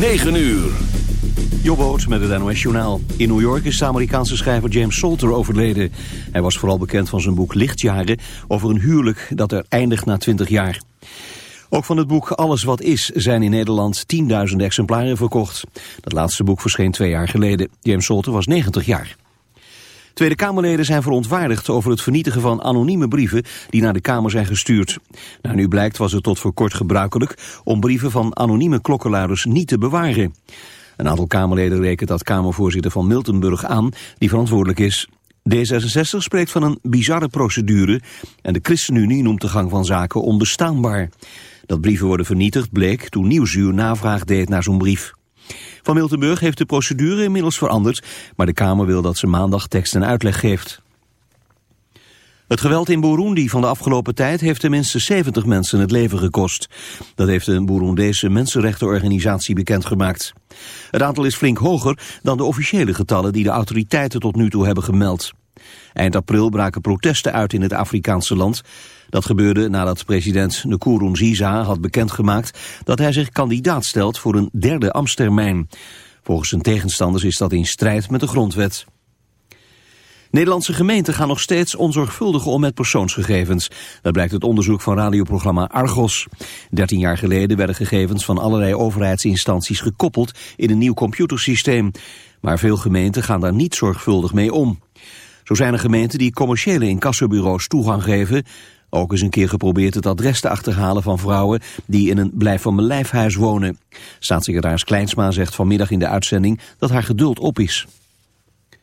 9 uur. Jobboot met het NOS Journaal. In New York is de Amerikaanse schrijver James Salter overleden. Hij was vooral bekend van zijn boek Lichtjaren... over een huwelijk dat er eindigt na 20 jaar. Ook van het boek Alles wat is zijn in Nederland 10.000 exemplaren verkocht. Dat laatste boek verscheen twee jaar geleden. James Salter was 90 jaar. Tweede Kamerleden zijn verontwaardigd over het vernietigen van anonieme brieven die naar de Kamer zijn gestuurd. Nou, nu blijkt was het tot voor kort gebruikelijk om brieven van anonieme klokkenluiders niet te bewaren. Een aantal Kamerleden rekent dat Kamervoorzitter van Miltenburg aan die verantwoordelijk is. D66 spreekt van een bizarre procedure en de ChristenUnie noemt de gang van zaken onbestaanbaar. Dat brieven worden vernietigd bleek toen Nieuwsuur navraag deed naar zo'n brief. Van Miltenburg heeft de procedure inmiddels veranderd, maar de Kamer wil dat ze maandag tekst en uitleg geeft. Het geweld in Burundi van de afgelopen tijd heeft tenminste 70 mensen het leven gekost. Dat heeft een Burundese mensenrechtenorganisatie bekendgemaakt. Het aantal is flink hoger dan de officiële getallen die de autoriteiten tot nu toe hebben gemeld. Eind april braken protesten uit in het Afrikaanse land. Dat gebeurde nadat president Nkurunziza had bekendgemaakt dat hij zich kandidaat stelt voor een derde ambtstermijn. Volgens zijn tegenstanders is dat in strijd met de grondwet. Nederlandse gemeenten gaan nog steeds onzorgvuldig om met persoonsgegevens. Dat blijkt uit onderzoek van radioprogramma Argos. Dertien jaar geleden werden gegevens van allerlei overheidsinstanties gekoppeld in een nieuw computersysteem. Maar veel gemeenten gaan daar niet zorgvuldig mee om. Zo zijn er gemeenten die commerciële incassobureaus toegang geven. Ook is een keer geprobeerd het adres te achterhalen van vrouwen die in een blijf van mijn lijfhuis wonen. Staatssecretaris Kleinsma zegt vanmiddag in de uitzending dat haar geduld op is.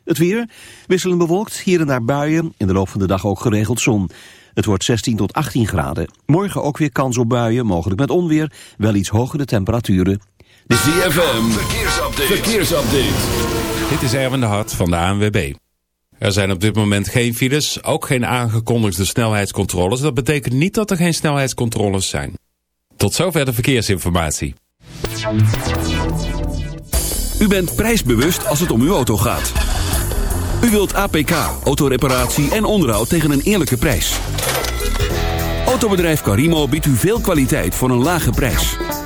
Het weer, wisselend bewolkt, hier en daar buien, in de loop van de dag ook geregeld zon. Het wordt 16 tot 18 graden. Morgen ook weer kans op buien, mogelijk met onweer, wel iets hogere temperaturen. De ZFM, verkeersupdate. verkeersupdate. Dit is Erwin de Hart van de ANWB. Er zijn op dit moment geen files, ook geen aangekondigde snelheidscontroles. Dat betekent niet dat er geen snelheidscontroles zijn. Tot zover de verkeersinformatie. U bent prijsbewust als het om uw auto gaat. U wilt APK, autoreparatie en onderhoud tegen een eerlijke prijs. Autobedrijf Carimo biedt u veel kwaliteit voor een lage prijs.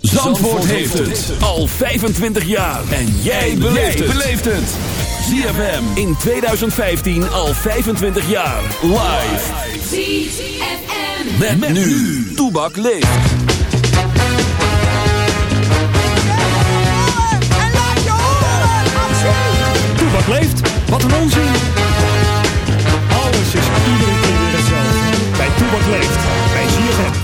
Zandvoort heeft het al 25 jaar. En jij beleeft het. ZFM in 2015 al 25 jaar. Live. ZFM. Met, met nu. Toebak leeft. Toebak leeft? Wat een onzin. Alles is iedere keer weer hetzelfde. Bij Toebak leeft. Bij ZFM.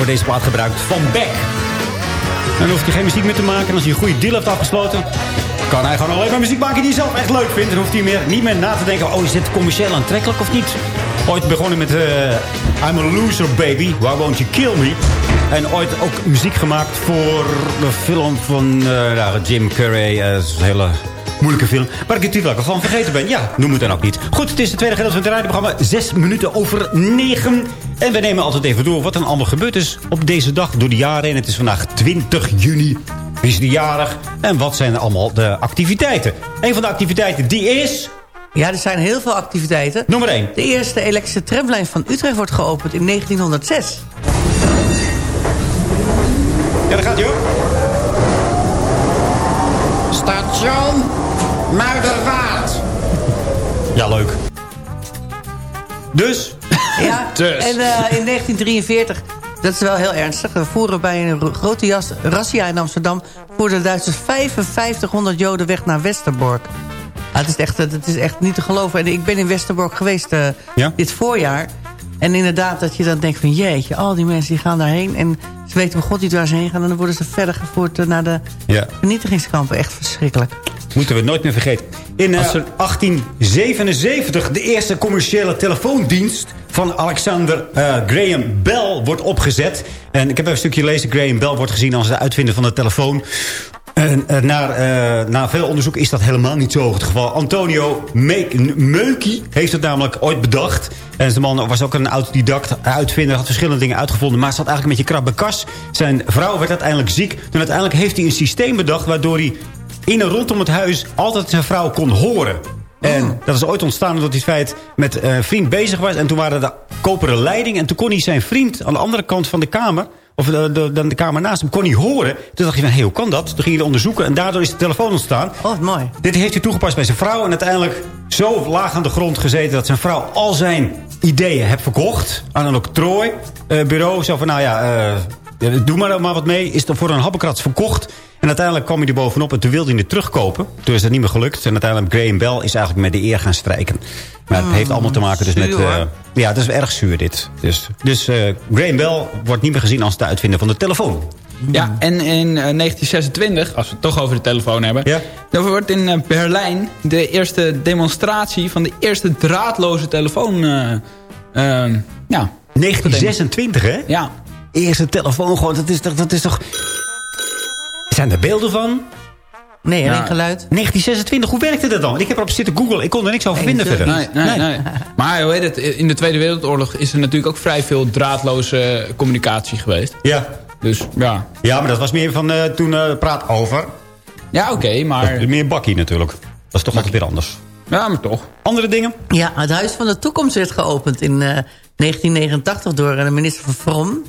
Voor deze plaat gebruikt. Van Beck. En dan hoeft hij geen muziek meer te maken. En als hij een goede deal heeft afgesloten... kan hij gewoon alleen maar muziek maken die hij zelf echt leuk vindt. Dan hoeft hij meer, niet meer na te denken... oh, is dit commercieel aantrekkelijk of niet? Ooit begonnen met eh, I'm a Loser Baby. Why Won't You Kill Me? En ooit ook muziek gemaakt voor de film van eh, Jim Carrey. Eh, dat is een hele moeilijke film. Waar ik natuurlijk al van vergeten ben. Ja, noem het dan ook niet. Goed, het is de tweede gedeelte van het radioprogramma. Zes minuten over negen. En we nemen altijd even door wat er allemaal gebeurd is op deze dag door de jaren. En het is vandaag 20 juni. Wie is de jarig? En wat zijn allemaal de activiteiten? Een van de activiteiten die is... Ja, er zijn heel veel activiteiten. Nummer 1. De eerste elektrische tramlijn van Utrecht wordt geopend in 1906. Ja, daar gaat hij hoor. Station Muiderwaard. Ja, leuk. Dus... Ja, Dus. en eh, in 1943, dat is wel heel ernstig... we voeren bij een ro- grote jas, razzia in Amsterdam... voerden de Duitsers 5500 Joden weg naar Westerbork. Ah, het, is echt, het is echt niet te geloven. En ik ben in Westerbork geweest eh, Ja? dit voorjaar. En inderdaad dat je dan denkt van... jeetje, al die mensen die gaan daarheen... en ze weten bij god niet waar ze heen gaan... en dan worden ze verder gevoerd eh, naar de Ja. vernietigingskampen. Echt verschrikkelijk. Moeten we nooit meer vergeten. In eh, 1877 de eerste commerciële telefoondienst van Alexander eh, Graham Bell wordt opgezet. En ik heb even een stukje gelezen. Graham Bell wordt gezien als de uitvinder van de telefoon. En eh, na, eh, na veel onderzoek is dat helemaal niet zo het geval. Antonio Me- Meuki heeft het namelijk ooit bedacht. En de man was ook een autodidact, uitvinder, had verschillende dingen uitgevonden... maar zat eigenlijk met je krabbe kas. Zijn vrouw werd uiteindelijk ziek. En uiteindelijk heeft hij een systeem bedacht... waardoor hij in en rondom het huis altijd zijn vrouw kon horen. En dat is ooit ontstaan omdat hij feit met eh, een vriend bezig was. En toen waren de koperen leiding. En toen kon hij zijn vriend aan de andere kant van de kamer... of de, de, de, de kamer naast hem, kon hij horen. Toen dacht hij van, hey, hoe kan dat? Toen ging hij onderzoeken en daardoor is de telefoon ontstaan. Oh, wat mooi. Dit heeft hij toegepast bij zijn vrouw. En uiteindelijk zo laag aan de grond gezeten... dat zijn vrouw al zijn ideeën heeft verkocht aan een octrooibureau. Zo van, nou ja, eh, ja, doe maar, maar wat mee. Is dan voor een habbekrats verkocht. En uiteindelijk kwam hij er bovenop en toen wilde hij het terugkopen. Toen is dat niet meer gelukt. En uiteindelijk Graham Bell is eigenlijk met de eer gaan strijken. Maar het heeft allemaal te maken dus met... eh, ja, het is erg zuur dit. Dus, dus eh, Graham Bell wordt niet meer gezien als de uitvinder van de telefoon. Ja, en in eh, 1926, als we het toch over de telefoon hebben... Ja. dan wordt in eh, Berlijn de eerste demonstratie... van de eerste draadloze telefoon... eh, eh, ja, 1926, hè? ja, Eerste telefoon gewoon, dat is toch... Dat is toch... Zijn er beelden van? Nee, alleen Ja. geluid. 1926, hoe werkte dat dan? Ik heb erop zitten googlen, ik kon er niks over vinden verder. nee, nee, nee. Maar hoe heet het, in de Tweede Wereldoorlog is er natuurlijk ook vrij veel draadloze communicatie geweest. Ja. Dus ja, ja, maar dat was meer van eh, toen eh, praat over. ja oké, maar, Meer bakkie natuurlijk. Dat is toch altijd weer anders. ja, maar toch. Andere dingen? Ja, het Huis van de Toekomst werd geopend in eh, 1989 door eh, de minister van Vrom,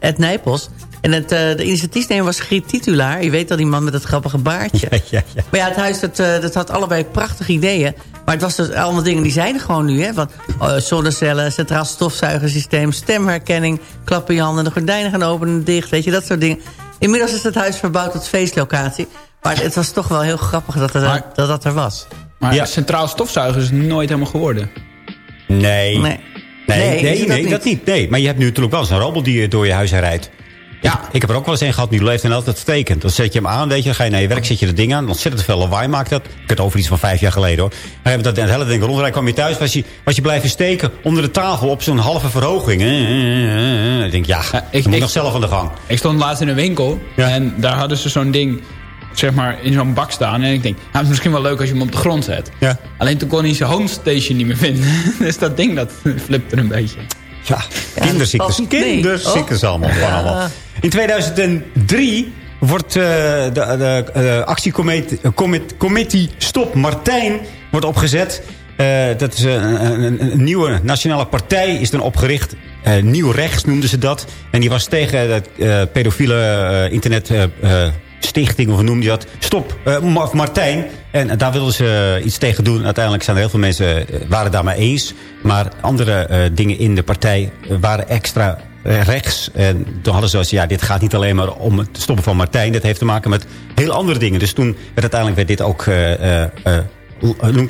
Ed Nijpels. En het, eh, de initiatiefnemer was Griet Titulaar. Je weet al, die man met dat grappige baardje. Ja, ja, ja. Maar ja, het huis dat, eh, dat had allebei prachtige ideeën. Maar het was dus allemaal dingen die zeiden gewoon nu. Hè, van oh, zonnecellen, centraal stofzuigersysteem, stemherkenning... klappen je handen, de gordijnen gaan open en dicht. Weet je, dat soort dingen. Inmiddels is het huis verbouwd tot feestlocatie. Maar het was toch wel heel grappig dat er, Maar- dat, dat er was. Maar Ja. centraal stofzuiger is nooit helemaal geworden. Nee. Nee. Nee, nee, nee, dat, niet. Nee, maar je hebt nu natuurlijk wel eens een robot die door je huis heen rijdt. Ja. Ik heb er ook wel eens een gehad, die leeft en altijd stekend. Dan zet je hem aan, weet je, dan ga je naar je werk, zet je dat ding aan. Ontzettend veel lawaai maakt dat. Ik heb het over iets van vijf jaar geleden hoor. Heeft dat hele ding rondrijden, kwam je thuis, was je, was je blijven steken onder de tafel op zo'n halve verhoging. Eh, eh, eh. Ik denk, ja, ik- ik, moet ik- nog zelf aan de gang. Ik stond laatst in een winkel Ja. en daar hadden ze zo'n ding zeg maar, in zo'n bak staan. En ik denk, nou, het is misschien wel leuk als je hem op de grond zet. Ja. Alleen toen kon hij zijn home station niet meer vinden. dus dat ding dat flipte een beetje. Ja, kinderziektes. mee. Kinderziektes allemaal. allemaal. In 2003 wordt eh, de, de eh, actiecommittee Stop Martijn wordt opgezet. Eh, dat is een, een, een- een nieuwe nationale partij is dan opgericht. Eh, Nieuw Rechts noemden ze dat. En die was tegen dat eh, pedofiele eh, internet... stichting, of noem je dat? Stop, eh, Ma- Martijn. En daar wilden ze eh, iets tegen doen. Uiteindelijk zijn er heel veel mensen eh, waren daarmee eens. Maar andere dingen in de partij waren extra rechts. En toen hadden ze zoals, ja, dit gaat niet alleen maar om het stoppen van Martijn. Dit heeft te maken met heel andere dingen. Dus toen werd uiteindelijk werd dit ook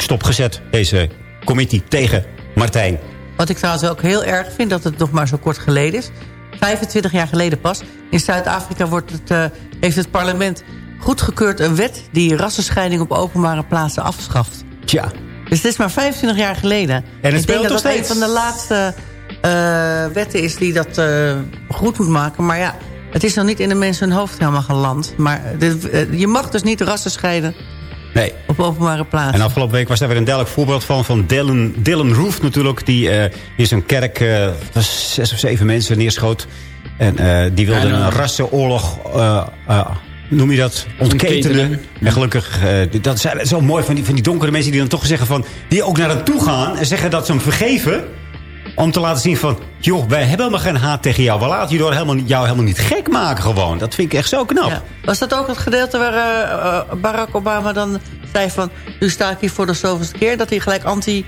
stopgezet. Deze committee tegen Martijn. Wat ik trouwens ook heel erg vind, dat het nog maar zo kort geleden is. 25 jaar geleden pas. In Zuid-Afrika wordt het, eh, heeft het parlement goedgekeurd een wet... die rassenscheiding op openbare plaatsen afschaft. Tja, Dus het is maar 25 jaar geleden. het ik denk speelt dat dat een van de laatste eh, wetten is die dat eh, goed moet maken. Maar ja, het is nog niet in de mensen hun hoofd helemaal geland. Maar dit- je mag dus niet rassen scheiden nee. op openbare plaatsen. En afgelopen week was daar weer een duidelijk voorbeeld van. Van Dylan, Dylan Roof natuurlijk. Die eh, in zijn kerk eh, was zes of zeven mensen neerschoot. En eh, die wilde En, een rassenoorlog... eh, eh, noem je dat? Ontketenen. Ontketenen. En gelukkig, eh, dat is zo mooi van die, van die donkere mensen die dan toch zeggen van... Die ook naar hem toe gaan en zeggen dat ze hem vergeven. Om te laten zien van... joh, wij hebben helemaal geen haat tegen jou. We laten je door helemaal, jou helemaal niet gek maken gewoon. Dat vind ik echt zo knap. Was dat ook het gedeelte waar eh, eh, Barack Obama dan zei van... nu sta ik hier voor de zoveelste keer... dat hij gelijk anti,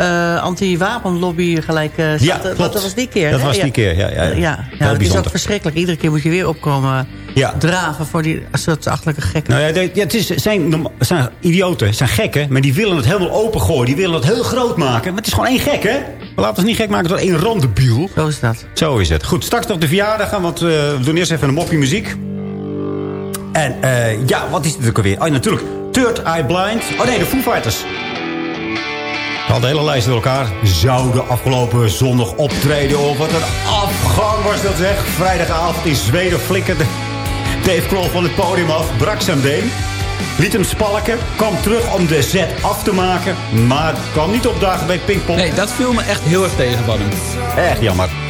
eh, anti-wapenlobby gelijk eh zat. Ja, Dat- klopt. Dat was die keer. Dat hè? was die keer, ja, ja, ja. ja, ja, Heel dat is ook verschrikkelijk. Iedere keer moet je weer opkomen Ja. draven... voor die soort achterlijke gekken. Nou ja, het is, zijn, zijn idioten, zijn gekken, maar die willen het helemaal opengooien. Die willen het heel groot maken. Maar het is gewoon één gek, hè? We laten ons niet gek maken door één randebiel. Zo is dat. Zo is het. Goed, straks nog de verjaardag, want eh, we doen eerst even een moppie muziek. En eh, ja, wat is dit ook alweer? Oh, ja, natuurlijk. Third Eye Blind. Oh nee, de Foo Fighters. Hadden de hele lijst door elkaar. Zouden afgelopen zondag optreden. Oh, wat een afgang was dat zeg. Vrijdagavond in Zweden flikkerde Dave Kroll van het podium af. Brak zijn been. Liet hem spalken. Kwam terug om de set af te maken. Maar kwam niet opdagen bij Pinkpop. Nee, dat viel me echt heel erg tegen van hem. Echt jammer.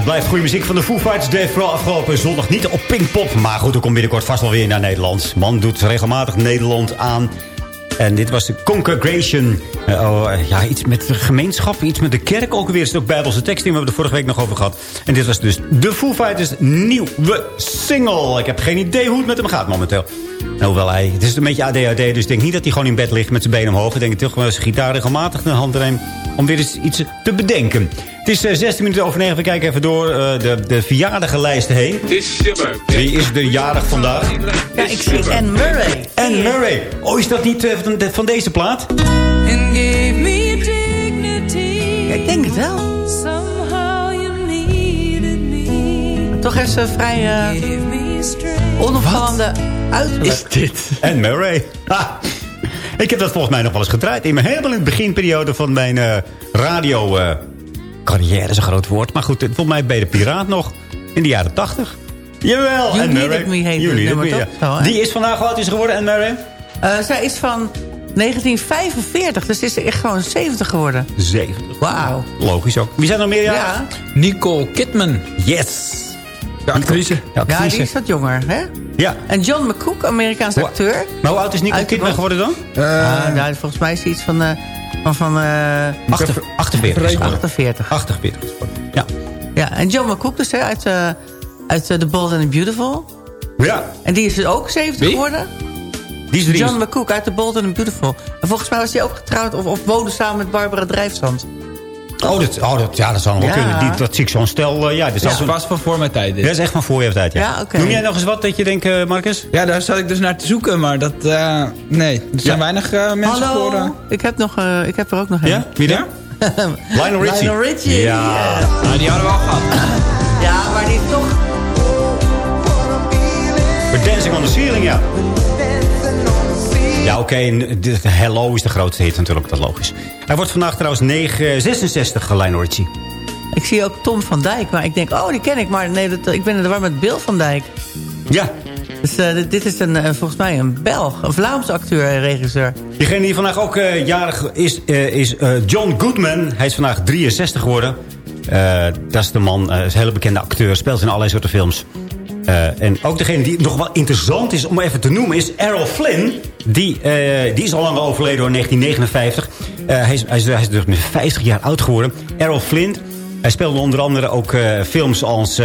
Het blijft goede muziek van de Foo Fighters. Deed vooral afgelopen zondag niet op Pinkpop. Maar goed, er komt binnenkort vast wel weer naar Nederland. Man doet regelmatig Nederland aan. En dit was de Congregation. Eh, oh, eh, ja, iets met de gemeenschap, iets met de kerk ook weer. Het is ook bijbelse tekst die we hebben er vorige week nog over gehad. En dit was dus de Foo Fighters nieuwe single. Ik heb geen idee hoe het met hem gaat momenteel. Nou, hoewel hij, het is een beetje ADHD, dus ik denk niet dat hij gewoon in bed ligt met zijn benen omhoog. Ik denk toch wel zijn gitaar regelmatig de hand neemt om weer eens iets te bedenken. Het is eh, 16 minuten over 9. We kijken even door eh, de, de verjaardagenlijst heen. Wie is de jarig vandaag? Ja, ik zie Anne Murray. Anne Murray. Oh, is dat niet eh, van, de- van deze plaat? Ja, ik denk het wel. Toch is ze vrij eh onopvallende uiterlijk. dit? Anne Murray. Ha. Ik heb dat volgens mij nog wel eens gedraaid. In mijn helemaal in de beginperiode van mijn eh, radio... eh, carrière is een groot woord. Maar goed, volgens mij bij de Piraat nog. In de jaren tachtig. Jawel, You Needed Murray. Me heet You nummer Me, ja. Zo, hè? Die is vandaag, oud is geworden, Anne Murray? Eh, zij is van 1945, dus is ze echt gewoon 70 geworden. 70. Wauw. Logisch ook. Wie zijn er meer jaren? Ja. Nicole Kidman, Yes. De actrice. Ja, die is wat jonger, hè? Ja. En John McCook, Amerikaanse Hoe- acteur. Maar hoe oud is Nicole Kidman geworden dan? Ah, nou, volgens mij is hij iets van... eh, van, van eh, 48. 48. is geworden. 48. 48. is geworden. Ja. Ja, en John McCook dus, hè, uit, eh, uit eh, The Bold and the Beautiful. Ja. En die is dus ook 70 Wie? geworden. Die is. John McCook uit The Bold and the Beautiful. En volgens mij was hij ook getrouwd of, of woonde samen met Barbara Drijfzand. Oh, dat, oh dat, ja, dat zou nog wel Ja. kunnen. Die, dat zie ik zo'n stel. eh, ja, dat, is is vast van voor mijn tijd. dit. dat is echt van voor je tijd. Ja. Ja. Noem jij nog eens wat dat je denkt, eh, Marcus? Ja, daar zat ik dus naar te zoeken, maar dat... eh, nee, er zijn Ja. weinig mensen Hallo, voor... eh, ik, heb nog, eh, ik heb er ook nog een. Ja? Wie dan? Lionel Richie. Lionel Richie. Ja. nou, die hadden we al gehad. Ja, maar die toch... We're dancing on the ceiling, ja. Ja, oké. de Hello is de grootste hit natuurlijk, dat is logisch. Hij wordt vandaag trouwens 9, 66, Lionel Richie. Ik zie ook Tom van Dijk, maar ik denk, oh, die ken ik. Maar nee, dat, ik ben in de war met Bill van Dijk. Ja, Dus eh, dit, is een, eh, volgens mij een Belg, een Vlaams acteur en regisseur. Diegene die vandaag ook eh, jarig is, is John Goodman. Hij is vandaag 63 geworden. Dat is de man, is een hele bekende acteur. Speelt in allerlei soorten films. Eh, en ook degene die nog wel interessant is om even te noemen... is Errol Flynn. Die, eh, die is al lang overleden door 1959. Eh, hij, is, hij, is, hij is dus met 50 jaar oud geworden. Errol Flynn. Hij speelde onder andere ook films als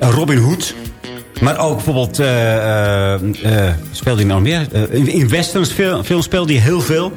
Robin Hood... Maar ook bijvoorbeeld, speelde hij nou meer? In, in westerns film, speelde hij heel veel.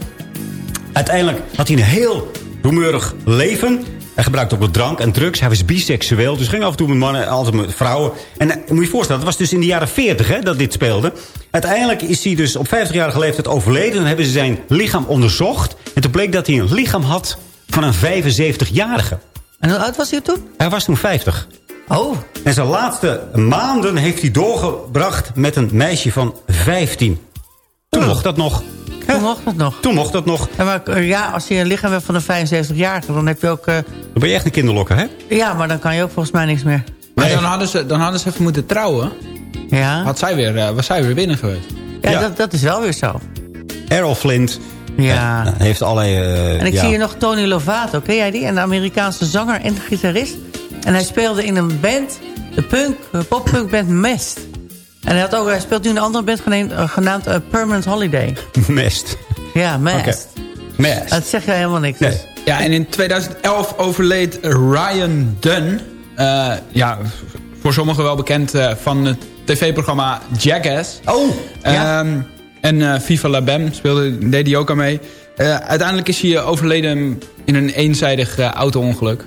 Uiteindelijk had hij een heel roemeurig leven. Hij gebruikte ook wat drank en drugs. Hij was biseksueel, dus ging af en toe met mannen, altijd met vrouwen. En eh, moet je je voorstellen, dat was dus in de jaren 40 hè, dat dit speelde. Uiteindelijk is hij dus op 50-jarige leeftijd overleden. Dan hebben ze zijn lichaam onderzocht. En toen bleek dat hij een lichaam had van een 75-jarige. En hoe oud was hij toen? Hij was toen 50. Oh, En zijn laatste maanden heeft hij doorgebracht met een meisje van 15. Toen mocht dat nog. Toen Ja, mocht dat nog. Toen mocht dat nog. Ja, maar eh, ja, als je een lichaam hebt van een 75-jarige, dan heb je ook... eh, Dan ben je echt een kinderlokker, hè? ja, maar dan kan je ook volgens mij niks meer. Maar Nee. dan hadden, ze, dan hadden ze even moeten trouwen. Ja, Had zij weer, eh, was zij weer binnen geweest. ja, ja. Dat, dat is wel weer zo. Errol Flint. Ja. heeft allerlei... eh, En ik ja. zie hier nog Tony Lovato, ken jij die? Een Amerikaanse zanger en gitarist. En hij speelde in een band, de punk, poppunk band Mest. En hij, had ook, hij speelt nu in een andere band genaamd, eh, genaamd eh, Permanent Holiday. Mest. Ja, Mest. Mest. Dat zegt je helemaal niks. Nee. Ja, en in 2011 overleed Ryan Dunn. Eh, ja, voor sommigen wel bekend eh, van het tv-programma Jackass. Oh, ja. Ehm, en eh, Viva La Bam speelde, deed hij ook aan mee. Eh, uiteindelijk is hij eh, overleden in een eenzijdig eh, auto-ongeluk.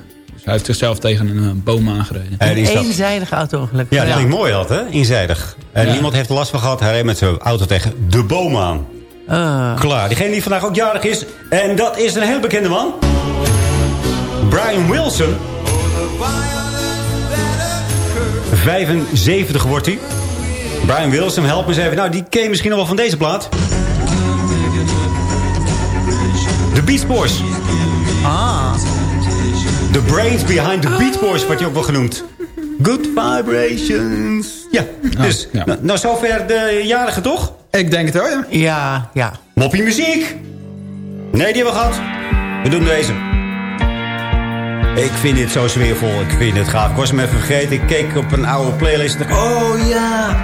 Hij heeft zichzelf tegen een eh, boom aangereden. Eh, dat- Eenzijdig auto-ongeluk. Ja, dat klinkt mooi dat, hè? Inzijdig. En Ja. niemand heeft er last van gehad. Hij reed met zijn auto tegen de boom aan. Eh, Klaar. Diegene die vandaag ook jarig is. En dat is een heel bekende man. Brian Wilson. 75 wordt hij. Brian Wilson, help me eens even. Nou, die ken je misschien nog wel van deze plaat. De Beach Boys. ah, The brains behind the Beach Boys wordt hij ook wel genoemd. Good vibrations. Ja, dus ja. Nou, nou zover de jarige toch? Ik denk het wel, ja. ja, ja. Moppie muziek. Nee, die hebben we gehad. We doen deze. Ik vind dit zo sfeervol. Ik vind het gaaf. Ik was hem even vergeten. Ik keek op een oude playlist. en dacht, oh ja.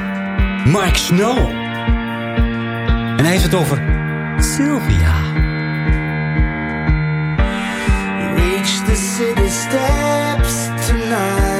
Mark Snow. En hij heeft het over Sylvia. Reach the steps tonight.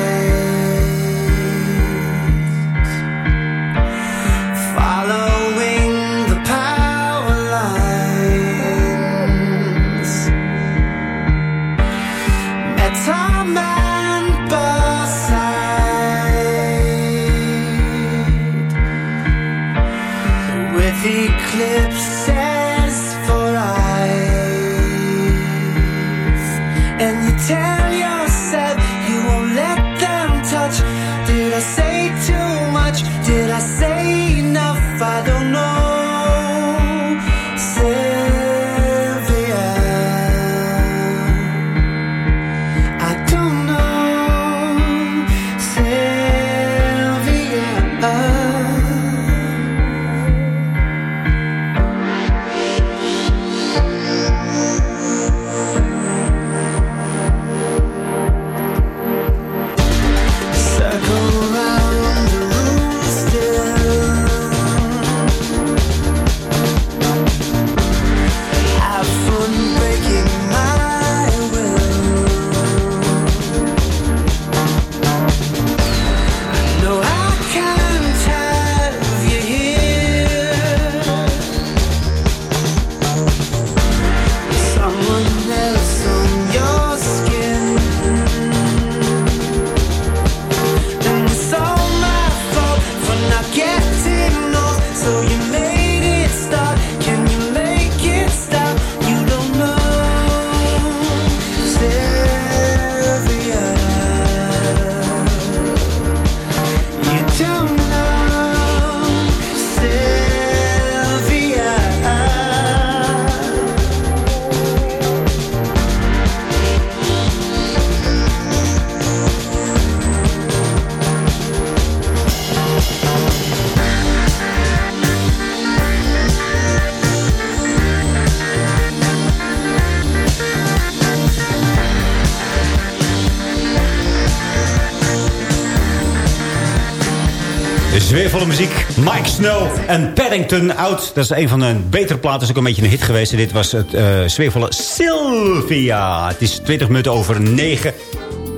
Muziek. Mike Snow en Paddington Out. Dat is een van de betere platen. Dat is ook een beetje een hit geweest. En dit was het eh sfeervolle Sylvia. Het is 20 minuten over 9.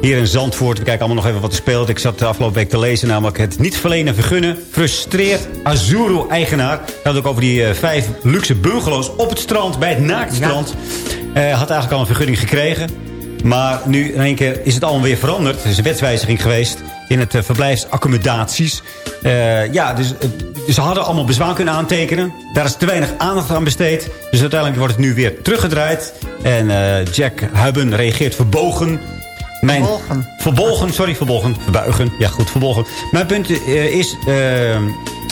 Hier in Zandvoort. We kijken allemaal nog even wat er speelt. Ik zat de afgelopen week te lezen. Namelijk het niet verlenen vergunnen. Frustreert Azuro-eigenaar. Het gaat ook over die eh, vijf luxe bungalows op het strand. Bij het naaktstrand. Eh had eigenlijk al een vergunning gekregen. Maar nu in één keer is het allemaal weer veranderd. Er is een wetswijziging geweest in het verblijfsaccommodaties. Eh, ja, dus, eh, ze hadden allemaal bezwaar kunnen aantekenen. Daar is te weinig aandacht aan besteed. Dus uiteindelijk wordt het nu weer teruggedraaid. En eh, Jack Hubben reageert verbogen. Mijn, Verbolgen. Verbolgen, sorry, verbolgen. Verbuigen, ja goed, verbolgen. Mijn punt is,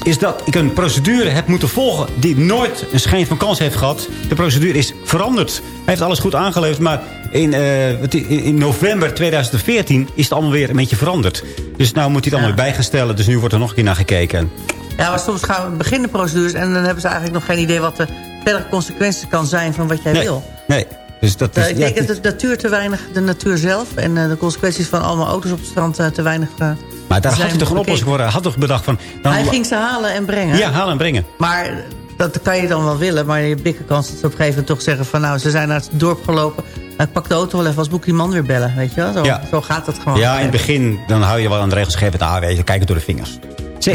is dat ik een procedure heb moeten volgen... die nooit een schijn van kans heeft gehad. De procedure is veranderd. Hij heeft alles goed aangeleverd, maar in, eh, in, november 2014 is het allemaal weer een beetje veranderd. Dus nou moet hij het allemaal weer bij gaan stellen. Dus nu wordt er nog een keer naar gekeken. Ja, maar soms gaan we beginnen procedures... en dan hebben ze eigenlijk nog geen idee wat de verdere consequenties kan zijn... van wat jij Nee, wil. nee. Dus dat Ja, is, ik ja, denk dat de natuur te weinig, de natuur zelf... en eh, de consequenties van allemaal auto's op het strand eh, te weinig... eh, maar daar had hij toch een oplossing voor. Hij had toch bedacht van... dan- Hij ging ze halen en brengen. Ja, halen en brengen. Maar dat kan je dan wel willen. Maar je dikke kans dat ze op een gegeven moment toch zeggen... van nou, ze zijn naar het dorp gelopen. Nou, ik pak de auto wel even als boek die man weer bellen. Weet je wel? Zo, Ja. zo gaat dat gewoon. Ja, in het begin dan hou je wel aan de regels gegeven. Ah, weet je, kijk het door de vingers.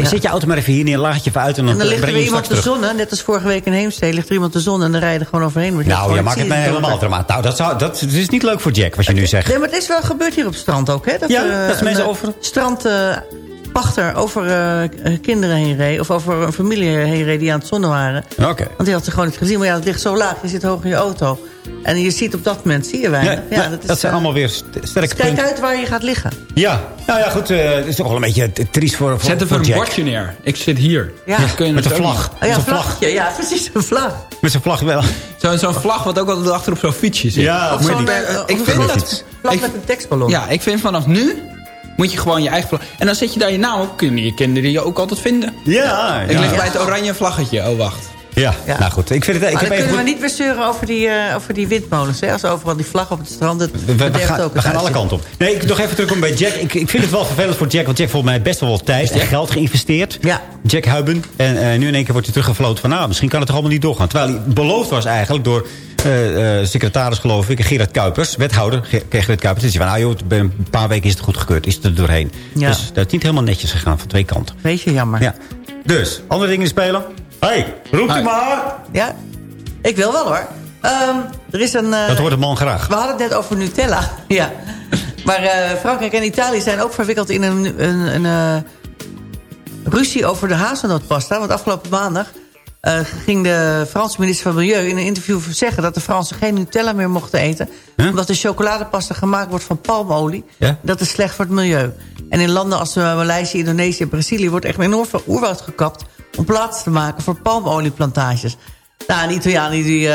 Zet, je auto maar even hier neer, het je even uit... en dan, En dan eh, ligt er iemand de zon, hè? net als vorige week in Heemstede... ligt er iemand de zon en dan rijden gewoon overheen. Nou, je maakt het mij helemaal dramatisch. Nou, dat, zou, dat, dat is niet leuk voor Jack, wat je nu zegt. Nee, maar het is wel gebeurd hier op het strand ook, hè? Dat, Ja, er, eh, dat mensen een, over- eh, strandpachter over eh, eh, kinderen heen reed... of over een familie heen reed die aan het zonnen waren. Oké. Want die had ze gewoon niet gezien. Maar ja, het ligt zo laag, je zit hoog in je auto. En je ziet op dat moment, zie je weinig. Ja, nee, is, dat zijn eh, allemaal weer st- sterke Kijk punten. uit waar je gaat liggen. Ja, nou ja, goed. eh, het is toch wel een beetje triest voor, voor, Zet even een bordje neer. Ik zit hier. Ja. Kun je Met het een vlag. Oh Met ja, een vlag. vlagje. Ja, precies, een vlag. Met zijn vlag wel. Zo- Zo'n vlag wat ook altijd achter op zo'n fietsje zit. Ja, Of zo'n ik vind dat- vlag- vlag ik- met een tekstballon. Ja, ik vind vanaf nu moet je gewoon je eigen vlag... En dan zet je daar je naam op. Kunnen je kinderen je ook altijd vinden. Ja, Ik ja. lig bij het oranje vlaggetje. Oh, wacht. Ja, Ja. nou goed. Ik vind het, ik maar heb dan kunnen we niet meer zeuren over die, eh, over die windmolens. Hè? Als overal die vlag op het strand... Het We, we- we bederft gaan, ook we het gaan alle kanten op. Nee, ik nog even terugkomen bij Jack. Ik, ik vind het wel vervelend voor Jack. Want Jack volgens mij best wel wat tijd en geld geïnvesteerd. Ja. Jack Huiben. En eh, nu in één keer wordt hij teruggefloten van... nou, misschien kan het toch allemaal niet doorgaan. Terwijl hij beloofd was eigenlijk door eh, eh, secretaris, geloof ik... Gerard Kuipers, wethouder Ge- Gerard Kuipers. Die zei van, nou joh, binnen een paar weken is het goed gekeurd. Is het er doorheen. Ja. Dus dat is niet helemaal netjes gegaan van twee kanten. Beetje jammer. Ja. Dus, andere dingen spelen? hey, roept u maar. Ja, ik wil wel hoor. Ehm, er is een... eh, Dat hoort de man graag. We hadden het net over Nutella. ja. Maar eh, Frankrijk en Italië zijn ook verwikkeld in een, een, een eh, ruzie over de hazelnootpasta. Want afgelopen maandag eh, ging de Franse minister van Milieu in een interview zeggen... dat de Fransen geen Nutella meer mochten eten. Huh? Omdat de chocoladepasta gemaakt wordt van palmolie. Dat is slecht voor het milieu. En in landen als eh, Maleisië, Indonesië en Brazilië... wordt echt enorm veel oerwoud gekapt... om plaats te maken voor palmolieplantages. Nou, de Italianen die,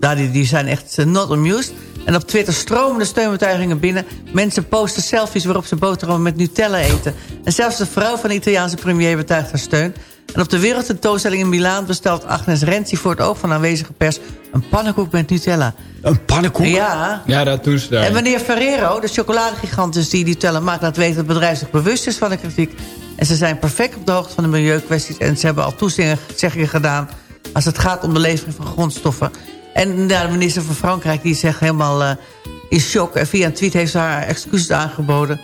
nou, die, die zijn echt not amused. En op Twitter stromen de steunbetuigingen binnen. Mensen posten selfies waarop ze boterhammen met Nutella eten. En zelfs de vrouw van de Italiaanse premier betuigt haar steun. En op de wereldtentoonstelling in Milaan bestelt Agnes Renzi... voor het oog van aanwezige pers een pannenkoek met Nutella. Een pannenkoek? Ja, Ja, dat doen ze daar. en meneer Ferrero, de chocoladegigant dus die Nutella maakt... laat weten dat het bedrijf zich bewust is van de kritiek. En ze zijn perfect op de hoogte van de milieukwesties... en ze hebben al toezeggingen gedaan... als het gaat om de levering van grondstoffen. En ja, de minister van Frankrijk die zegt helemaal eh, in shock... en via een tweet heeft ze haar excuses aangeboden...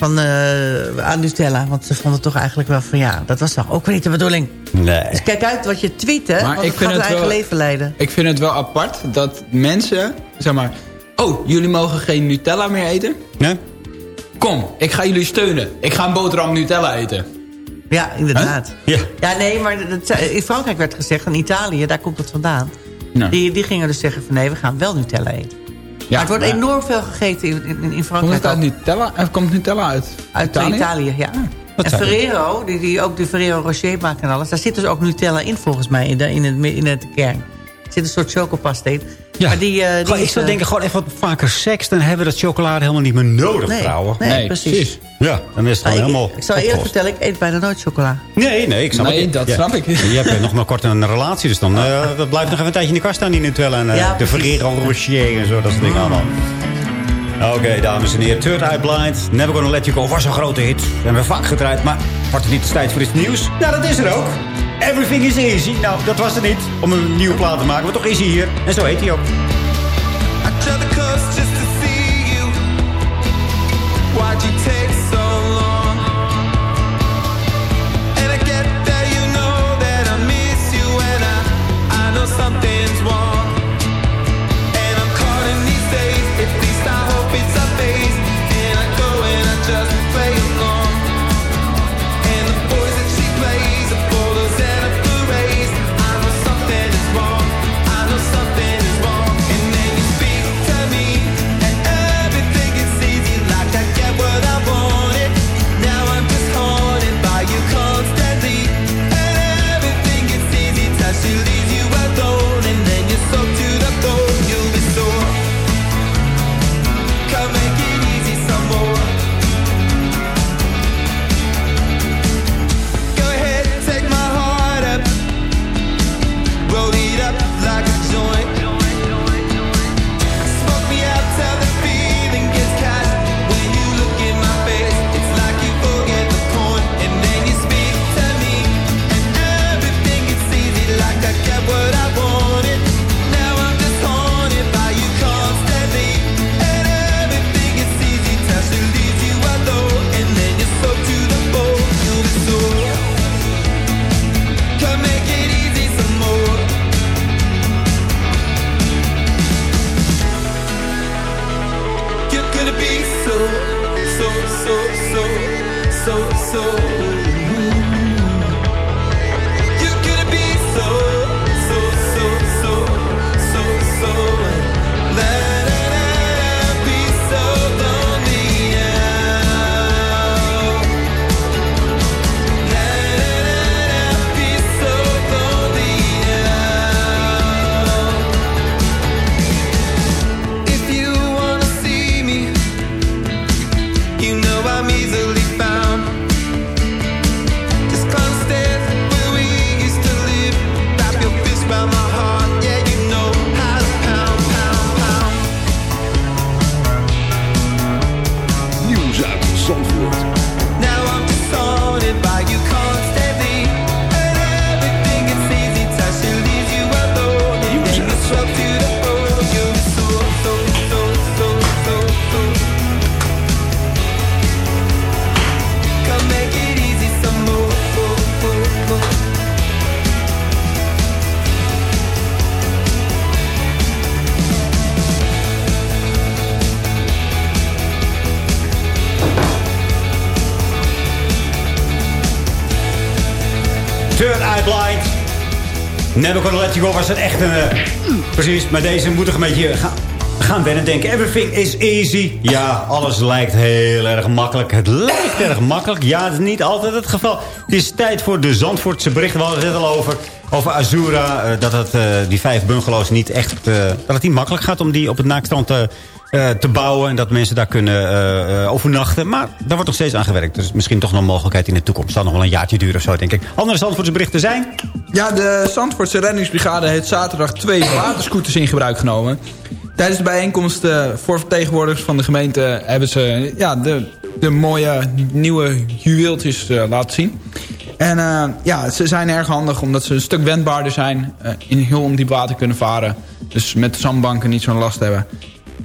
Van, eh, aan Nutella, want ze vonden toch eigenlijk wel van... ja, dat was toch ook weer niet de bedoeling. Nee. Dus kijk uit wat je tweet, hè, Maar want ik het vind gaat het eigen wel- leven leiden. Ik vind het wel apart dat mensen, zeg maar... Oh, jullie mogen geen Nutella meer eten? Nee? Kom, ik ga jullie steunen. Ik ga een boterham Nutella eten. Ja, inderdaad. Ja. Ja, nee, maar dat, in Frankrijk werd gezegd, en Italië, daar komt het vandaan. Nou. Die, die gingen dus zeggen van nee, we gaan wel Nutella eten. Ja, maar het wordt maar- enorm veel gegeten in, in, in Komt Frankrijk. het uit ook. Nutella? Komt Nutella uit Uit Italië? Italië, ja. wat en Ferrero, die, die ook de Ferrero Rocher maakt en alles... daar zit dus ook Nutella in volgens mij, in de, in het, in het kern. Er zit een soort chocopasta in. Ja. Maar die, eh, die ik zou eh, denken, gewoon even wat vaker seks... dan hebben we dat chocolade helemaal niet meer nodig, nee, vrouwen. Nee, Nee, precies. precies. Ja, dan is het gewoon ik, helemaal ik zal je eerlijk vertellen, ik eet bijna nooit chocola. Nee, nee, ik snap Nee, het. dat Ja. snap ik. Je hebt nog maar kort een relatie, dus dan eh, dat blijft nog even een tijdje in de kast staan, die Nutella. En eh, Ja, de. Ferrero Rocher en zo, dat soort dingen allemaal. Oké, dames en heren. Third Eye Blind, Never Gonna Let You Go was een grote hit. We hebben vaak gedraaid, maar wordt het niet eens tijd voor iets nieuws? Nou, dat is er ook. Everything is easy. Nou, dat was het niet om een nieuwe plaat te maken, maar toch is hij hier. En zo heet hij ook. Third Eye Blind. Never Let You Go was het echt een... eh, precies, maar deze moet toch een beetje gaan, gaan wennen denken. Everything is easy. Ja, alles lijkt heel erg makkelijk. Het lijkt erg makkelijk. Ja, dat is niet altijd het geval. Het is tijd voor de Zandvoortse berichten. We hadden het al over, over Azura. eh, dat het, eh, die vijf bungalows niet echt... dat het niet makkelijk gaat om die op het naakstrand te, te bouwen. En dat mensen daar kunnen eh, eh, overnachten. Maar daar wordt nog steeds aan gewerkt. Dus misschien toch nog een mogelijkheid in de toekomst. Zal nog wel een jaartje duren of zo, denk ik. Andere Zandvoortse berichten zijn... Ja, de Zandvoortse reddingsbrigade heeft zaterdag twee waterscooters in gebruik genomen. Tijdens de bijeenkomst eh, voor vertegenwoordigers van de gemeente... hebben ze ja, de, de mooie nieuwe juweeltjes eh, laten zien. En eh, ja, ze zijn erg handig omdat ze een stuk wendbaarder zijn. eh, in heel ondiep water kunnen varen. Dus met de zandbanken niet zo'n last hebben.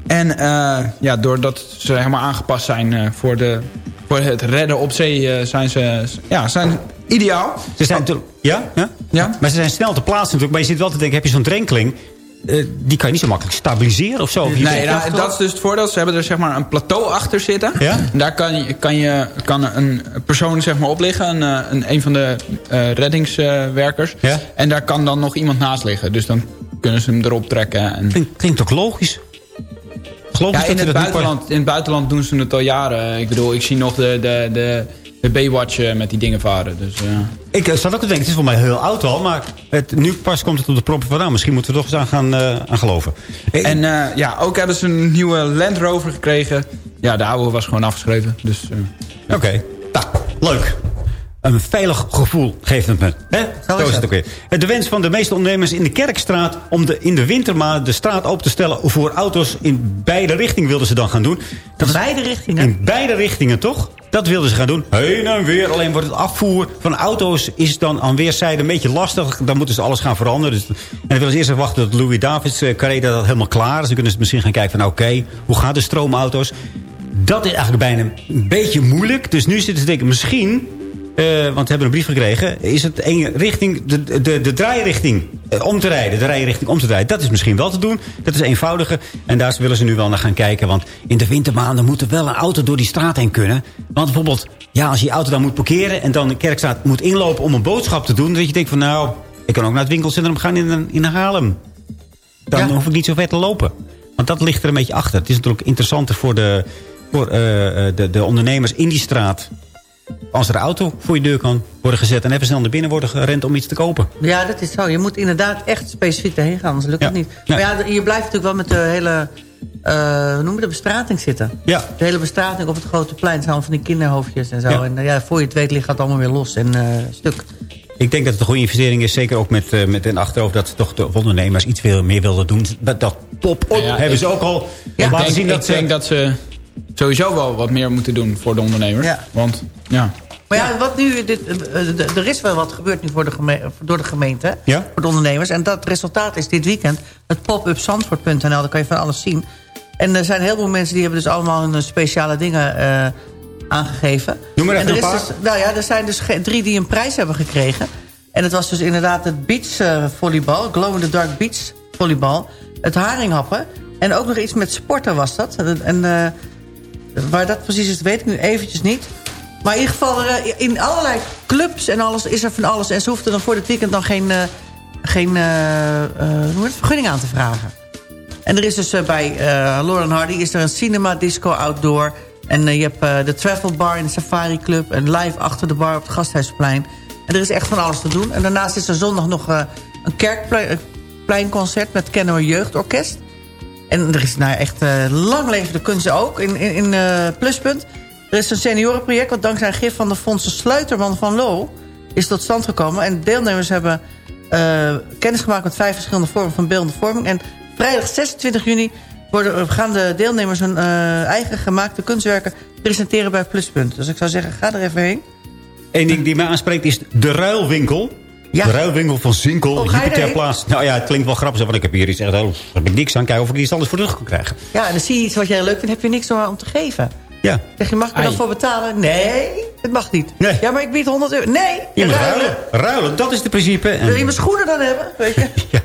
En eh, ja, doordat ze helemaal aangepast zijn eh, voor, de, voor het redden op zee... eh, zijn ze ja, zijn ideaal. Ze zijn natuurlijk- ja? ja? Ja. Maar ze zijn snel te plaatsen natuurlijk. Maar je zit wel te denken, heb je zo'n drenkeling... die kan je niet zo makkelijk stabiliseren of zo. Nee, nou, dat is dus het voordeel. Ze hebben er zeg maar een plateau achter zitten. Ja? Daar kan, je, kan, je, kan een persoon zeg maar op liggen. Een, een, een van de reddingswerkers. Ja? En daar kan dan nog iemand naast liggen. Dus dan kunnen ze hem erop trekken. En... Klinkt, klinkt ook logisch. Geloof Ja, in het, niet buitenland, in het buitenland doen ze het al jaren. Ik bedoel, ik zie nog de, de, de, de Baywatch eh, met die dingen varen. Dus, eh. Ik eh, zat ook te denken, het is voor mij heel oud al. Maar het, nu pas komt het op de proppen van... Nou, misschien moeten we er toch eens aan gaan eh, aan geloven. En ja, ook hebben ze een nieuwe Land Rover gekregen. Ja, de oude was gewoon afgeschreven. Dus, Oké, nou, leuk. Een veilig gevoel geeft het me. Hè? Zo, is het ook weer. De wens van de meeste ondernemers in de Kerkstraat... om de, in de wintermaanden de straat open te stellen... voor auto's in beide richtingen wilden ze dan gaan doen. Dat is Beide richtingen. in beide richtingen, toch? Dat wilden ze gaan doen. Heen en weer. Alleen wordt het afvoer van auto's is dan aan weerszijden een beetje lastig. Dan moeten ze alles gaan veranderen. Dus, en dan willen ze eerst even wachten tot Louis Davids uh, carré dat helemaal klaar is. Dan kunnen ze misschien gaan kijken van oké, hoe gaat de stroomauto's? Dat is eigenlijk bijna een beetje moeilijk. Dus nu zitten ze denken, misschien... Uh, want we hebben een brief gekregen. Is het één richting, de, de, de draairichting uh, om te rijden. De rijrichting om te rijden. Dat is misschien wel te doen. Dat is eenvoudiger. En daar willen ze nu wel naar gaan kijken. Want in de wintermaanden moet er wel een auto door die straat heen kunnen. Want bijvoorbeeld, ja, als je je auto dan moet parkeren... en dan de kerkstraat moet inlopen om een boodschap te doen... dat je denkt van nou, ik kan ook naar het winkelcentrum gaan in, in Haarlem. Dan ja. hoef ik niet zo ver te lopen. Want dat ligt er een beetje achter. Het is natuurlijk interessanter voor de, voor, uh, de, de ondernemers in die straat als er een auto voor je deur kan worden gezet... en even snel naar binnen worden gerend om iets te kopen. Ja, dat is zo. Je moet inderdaad echt specifiek daarheen gaan, anders lukt ja. het niet. Maar ja, je blijft natuurlijk wel met de hele... Uh, hoe noem je de bestrating zitten. Ja. De hele bestrating op het grote plein. zijn van die kinderhoofdjes en zo. Ja. En uh, ja, voor je het weet ligt het allemaal weer los en uh, stuk. Ik denk dat het een goede investering is. Zeker ook met, uh, met een achterhoofd dat toch de ondernemers iets veel meer wilden doen. Dat, dat pop-up ja, hebben ik, ze ook al ja, laten zien. Dat ik ze, denk dat ze sowieso wel wat meer moeten doen voor de ondernemers. Ja. Want, ja. Maar ja, wat nu, dit, er is wel wat gebeurd nu voor de gemeente, door de gemeente. Ja? Voor de ondernemers. En dat resultaat is dit weekend het pop-up zandvoort.nl. Daar kan je van alles zien. En er zijn heel veel mensen die hebben dus allemaal hun speciale dingen uh, aangegeven. Noem maar even en een paar. Dus, nou ja, er zijn dus drie die een prijs hebben gekregen. En het was dus inderdaad het beachvolleybal. Uh, glow in the dark beach volleybal. Het haringhappen. En ook nog iets met sporten was dat. En uh, waar dat precies is, weet ik nu eventjes niet. Maar in ieder geval, uh, in allerlei clubs en alles is er van alles. En ze hoefden dan voor het weekend dan geen, uh, geen hoe het, vergunning aan te vragen. En er is dus bij Lauren Hardy is er een cinema disco outdoor. En je hebt de Travel Bar in de Safari Club. En live achter de bar op het Gasthuisplein. En er is echt van alles te doen. En daarnaast is er zondag nog een kerkpleinconcert met Kennemer Jeugdorkest. En er is nou echt lang levende kunst ook in, in, in Pluspunt. Er is een seniorenproject wat dankzij een gif van de fondsen Sluiterman van Lo is tot stand gekomen. En deelnemers hebben uh, kennis gemaakt met vijf verschillende vormen van beeldende vorming. En vrijdag 26 juni worden, gaan de deelnemers hun uh, eigen gemaakte kunstwerken presenteren bij Pluspunt. Dus ik zou zeggen, ga er even heen. Eén ding die mij aanspreekt is de ruilwinkel. Ja. De ruilwinkel van Zinkel, oh, Hyperterplaats. Nou ja, het klinkt wel grappig, want ik heb hier iets echt heel... heb ik niks aan, kijken of ik iets anders voor terug kan krijgen. Ja, en dan zie je iets wat jij leuk vindt, heb je niks om te geven. Ja. Zeg je, mag ik er dan voor betalen? Nee, het mag niet. Nee. Ja, maar ik bied 100 euro. Nee, je moet ruilen. Ruilen, dat is het principe. En... Wil je mijn schoenen dan hebben? Weet je? ja.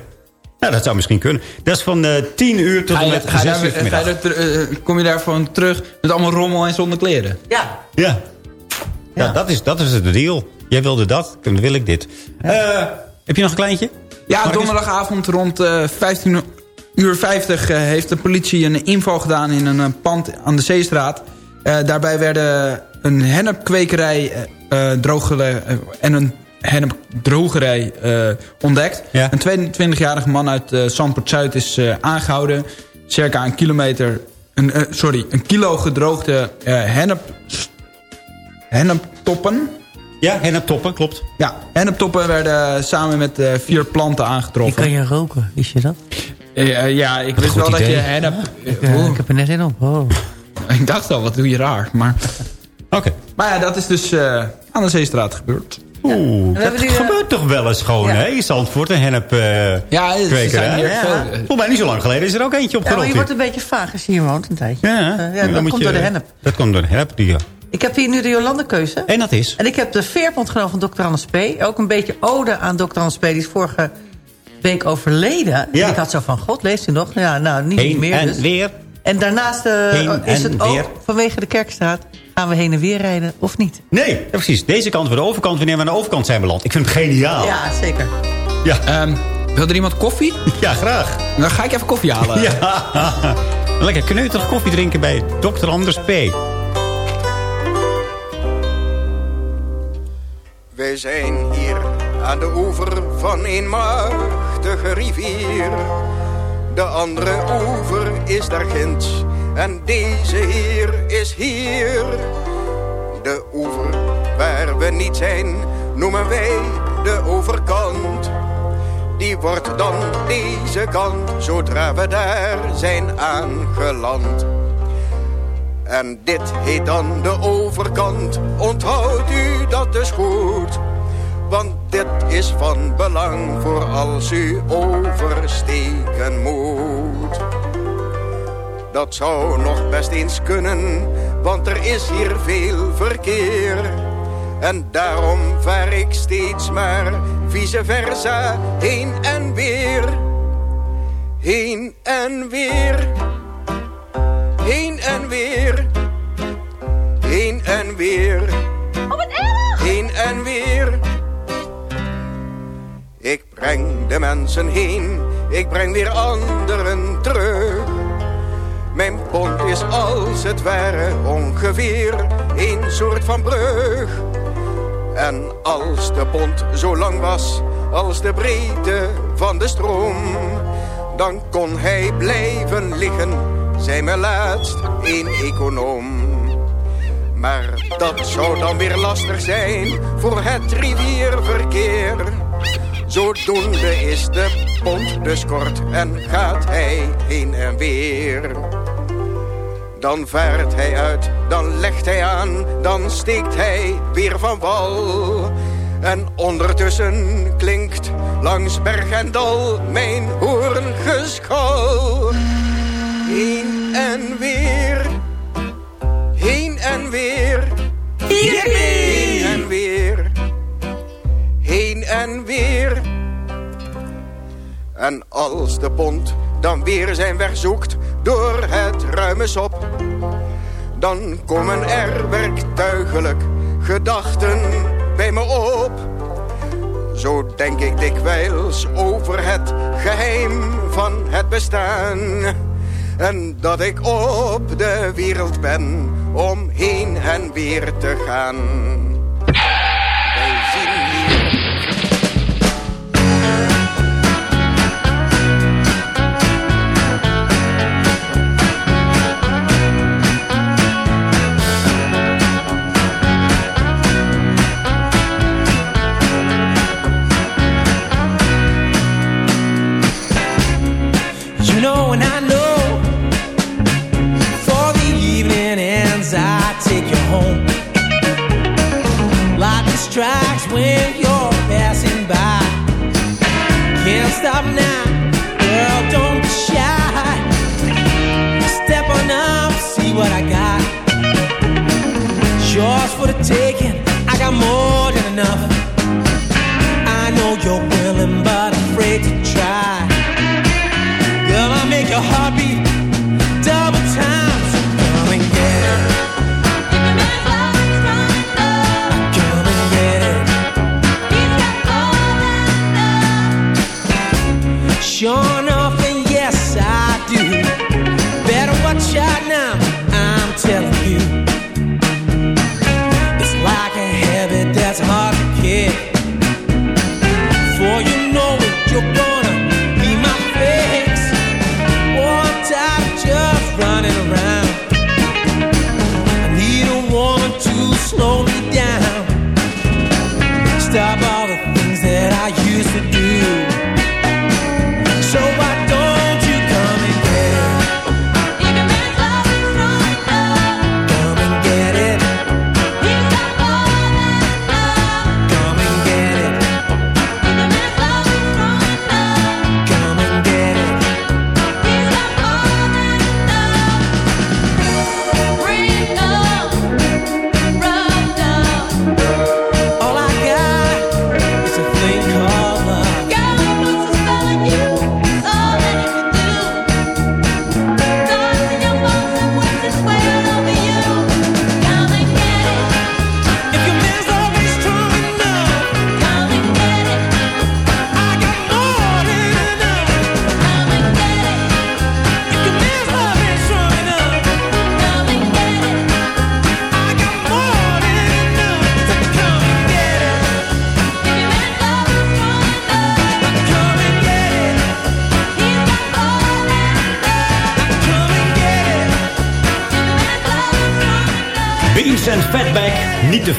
Nou, dat zou misschien kunnen. Dat is van uh, 10 uur tot en met 6 uur vanmiddag. Uh, kom je daarvan terug met allemaal rommel en zonder kleren? Ja. Ja. Ja, ja. Dat, is, dat is de deal. Jij wilde dat, dan wil ik dit. Eh, heb je nog een kleintje? Ja, Marcus? donderdagavond rond eh 15 uur 50 eh, heeft de politie een inval gedaan in een eh, pand aan de Zeestraat. Eh, daarbij werden een hennepkwekerij eh, eh, drooggele- eh, en een hennepdrogerij eh, ontdekt. Ja. Een 22-jarige man uit eh Zandpoort-Zuid is eh, aangehouden. Circa een kilometer, een, eh, sorry, een kilo gedroogde eh hennep, henneptoppen. Ja, henneptoppen, klopt. Ja, henneptoppen werden samen met eh, vier planten Die aangetroffen. kan je roken, wist je dat? Eh, eh, ja, ik wist wel dat je hennep... Ik, eh, ik heb er net in op. Oh. Ik dacht al, wat doe je raar. Maar, Oké. maar ja, dat is dus eh, aan de Zeestraat gebeurd. Oeh, dat gebeurt toch wel eens gewoon, ja. hè? In Zandvoort, een hennep eh Ja, ze kwekerij. zijn hier Ja. veel- Volgens mij niet zo lang geleden is er ook eentje Ja, maar opgerold. je wordt een beetje vaag als je hier woont een tijdje. ja, ja, dan dat komt je- door de hennep. Dat komt door de hennep, die, ja. Ik heb hier nu de Jolande-keuze. En dat is? En ik heb de veerpont genomen van Dr. Anders P. Ook een beetje ode aan Dr. Anders P. Die is vorige week overleden. Ja. En ik had zo van, god, leeft hij nog? Ja, nou, niet Heen meer en dus. weer. En daarnaast eh, Heen is het ook weer. vanwege de Kerkstraat... gaan we heen en weer rijden of niet? Nee, ja, precies. Deze kant voor de overkant, wanneer we aan de overkant zijn beland. Ik vind het geniaal. Ja, zeker. Ja, Ehm, wil er iemand koffie? ja graag. Dan ga ik even koffie halen. Ja. Lekker kneuterig koffie drinken bij Dr. Anders P. Wij zijn hier aan de oever van een machtige rivier. De andere oever is daar ginds en deze hier is hier. De oever waar we niet zijn noemen wij de overkant. Die wordt dan deze kant zodra we daar zijn aangeland. En dit heet dan de overkant. Onthoudt u dat dus goed. Want dit is van belang voor als u oversteken moet. Dat zou nog best eens kunnen, want er is hier veel verkeer. En daarom vaar ik steeds maar vice versa heen en weer. Heen en weer. Heen en weer. Heen en weer. Oh, wat erg! Heen en weer. Ik breng de mensen heen, ik breng weer anderen terug. Mijn pont is als het ware ongeveer een soort van brug. En als de pont zo lang was als de breedte van de stroom, dan kon hij blijven liggen, zei me laatst een econoom. Maar dat zou dan weer lastig zijn voor het rivierverkeer. Zodoende is de pont dus kort en gaat hij heen en weer. Dan vaart hij uit, dan legt hij aan, dan steekt hij weer van wal. En ondertussen klinkt langs berg en dal mijn hoorngeschal. Heen en weer, heen en weer, heen en weer, heen en weer. En als de pont dan weer zijn weg zoekt door het ruime sop, dan komen er werktuigelijk gedachten bij me op. Zo denk ik dikwijls over het geheim van het bestaan. En dat ik op de wereld ben om heen en weer te gaan. desire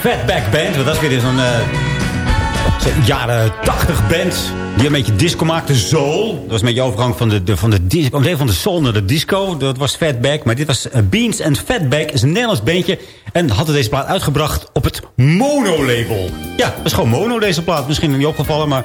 Fatback Band, want dat is weer zo'n eh, zo'n jaren 80 band. Die een beetje disco maakte. Soul. Dat was een beetje overgang van de, de, van de, disco, van de soul naar de disco. Dat was Fatback. Maar dit was eh, Beans and Fatback. is een Nederlands bandje. En hadden deze plaat uitgebracht op het Mono-label. Ja, dat is gewoon Mono deze plaat. Misschien niet opgevallen, maar...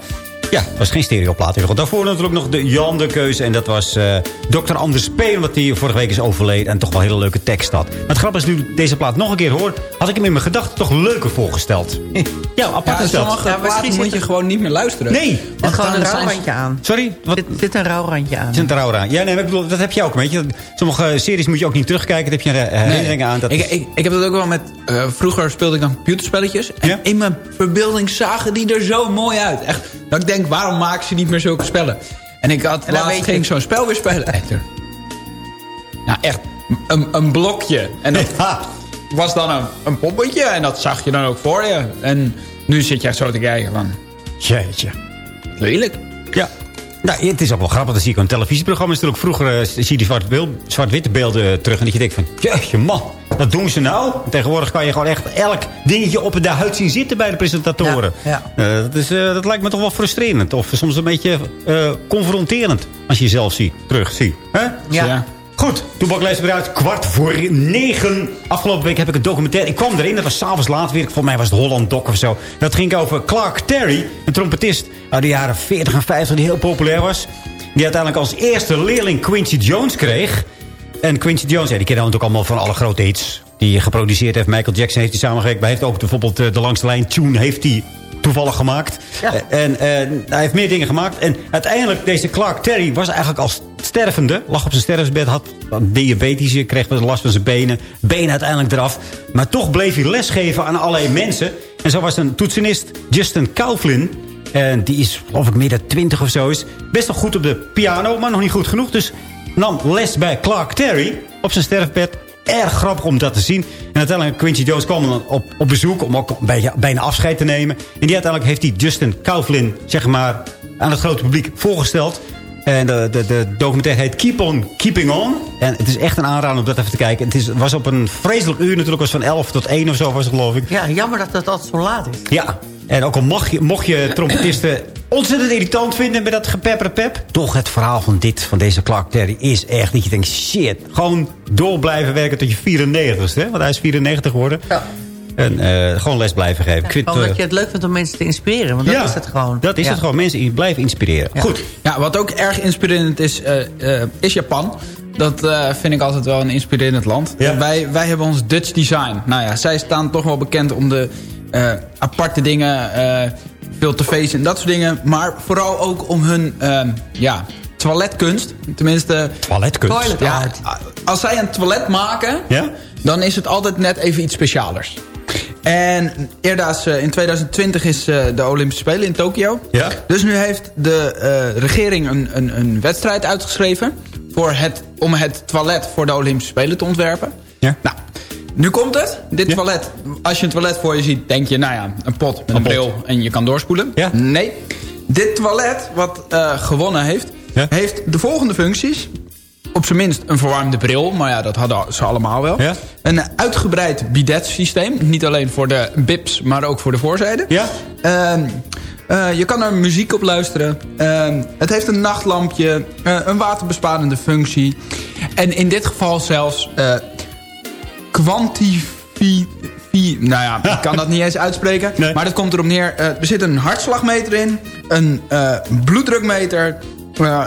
Ja, het was geen stereoplaat. Daarvoor natuurlijk nog de Jan de keuze. En dat was eh Dr. Anders P. Omdat hij vorige week is overleden. En toch wel een hele leuke tekst had. Maar het grappige is, nu ik deze plaat nog een keer hoor... had ik hem in mijn gedachten toch leuker voorgesteld. ja, apart Ja, is dat. sommige Ja, misschien moet je gewoon niet meer luisteren. Nee. Er zit gewoon een rouwrandje aan. Sorry? Wat? Er zit een rouwrandje aan. Het is een trouw aan. Ja, nee, maar ik bedoel, dat heb je ook, weet je. Sommige series moet je ook niet terugkijken. Dat heb je eh, herinneringen aan. Dat ik, is- ik, ik heb dat ook wel met... eh, vroeger speelde ik dan computerspelletjes. En Ja? in mijn verbeelding zagen die er zo mooi uit. Echt, dat ik denk, waarom maken ze niet meer zulke spellen? En ik had En laatst ging ik zo'n spel weer spelen. Echt, nou, echt. Een, een blokje. En dat was dan een, een poppetje. En dat zag je dan ook voor je. En nu zit je echt zo te kijken van... Jeetje. Lelijk. Ja. Nou, het is ook wel grappig. Dan zie ik een televisieprogramma. Is er ook vroeger eh, zie je die zwart-witte beelden eh, terug. En dat je denkt van, jeetje man, wat doen ze nou? Tegenwoordig kan je gewoon echt elk dingetje op de huid zien zitten bij de presentatoren. Ja, Eh, dat, is, eh, dat lijkt me toch wel frustrerend. Of soms een beetje eh, confronterend. Als je jezelf ziet, terug ziet. Hè? Ja. Goed, weer uit. Kwart voor negen. Afgelopen week heb ik een documentaire. Ik kwam erin, dat was s'avonds laat weer. Volgens mij was het Holland Doc of zo. Dat ging over Clark Terry, een trompetist uit de jaren 40 en 50 die heel populair was. Die uiteindelijk als eerste leerling Quincy Jones kreeg. En Quincy Jones, ja, die kennen natuurlijk allemaal van alle grote hits. Die geproduceerd heeft. Michael Jackson heeft hij samengewerkt. Maar heeft ook bijvoorbeeld eh, de langste lijn tune heeft hij toevallig gemaakt. Ja. Eh, En eh, hij heeft meer dingen gemaakt. En uiteindelijk, deze Clark Terry was eigenlijk als stervende. Lag op zijn sterfbed, had diabetes, kreeg last van zijn benen. Benen uiteindelijk eraf. Maar toch bleef hij lesgeven aan allerlei mensen. En zo was een toetsenist, Justin Kauflin. En die is, geloof ik, midden twintig of zo is. Best wel goed op de piano, maar nog niet goed genoeg. Dus nam les bij Clark Terry op zijn sterfbed. Erg grappig om dat te zien. En uiteindelijk, Quincy Jones kwam dan op, op bezoek... om ook bijna, bijna afscheid te nemen. En die uiteindelijk heeft hij Justin Kauflin, zeg maar... aan het grote publiek voorgesteld. En de, de, de documentaire heet Keep On Keeping On. En het is echt een aanrader om dat even te kijken. Het is, was op een vreselijk uur natuurlijk. was van 11 tot 1 of zo was het geloof ik. Ja, jammer dat het altijd zo laat is. Ja, en ook al mocht je, mocht je trompetisten ontzettend irritant vinden met dat gepepper pep. Toch het verhaal van dit, van deze Clark Terry, is echt dat je denkt, shit. Gewoon door blijven werken tot je 94ste. hè? Want hij is 94 geworden. Ja. En eh, gewoon les blijven geven. Ik vind, Gewoon eh, dat je het leuk vindt om mensen te inspireren. Want dat ja, is het gewoon. Dat is Ja. het gewoon. Mensen blijven inspireren. Ja. Goed. Ja, wat ook erg inspirerend is, eh, eh, is Japan. Dat eh, vind ik altijd wel een inspirerend land. Ja. Wij, wij hebben ons Dutch design. Nou ja, zij staan toch wel bekend om de eh, aparte dingen, eh, veel tv's en dat soort dingen. Maar vooral ook om hun eh, ja, toiletkunst. Tenminste, Toiletkunst. Toilet ja, als zij een toilet maken, Ja? dan is het altijd net even iets specialers. En eerder in 2020 is eh, de Olympische Spelen in Tokio. Ja. Dus nu heeft de eh, regering een, een, een wedstrijd uitgeschreven... Voor het, om het toilet voor de Olympische Spelen te ontwerpen. Ja. Nou, nu komt het. Dit Ja. toilet, als je een toilet voor je ziet... denk je, nou ja, een pot met een, Een pot. bril en je kan doorspoelen. Ja. Nee. Dit toilet, wat eh, gewonnen heeft... Ja. heeft de volgende functies op zijn minst een verwarmde bril. Maar ja, dat hadden ze allemaal wel. Ja. Een uitgebreid bidetsysteem. Niet alleen voor de bips, maar ook voor de voorzijde. Ja? Ehm, eh, je kan er muziek op luisteren. Ehm, het heeft een nachtlampje. eh, een waterbesparende functie. En in dit geval zelfs... quantifi... Nou ja, ik kan dat niet eens uitspreken. Nee. Maar dat komt erop neer. eh, er zit een hartslagmeter in. Een eh, bloeddrukmeter. eh,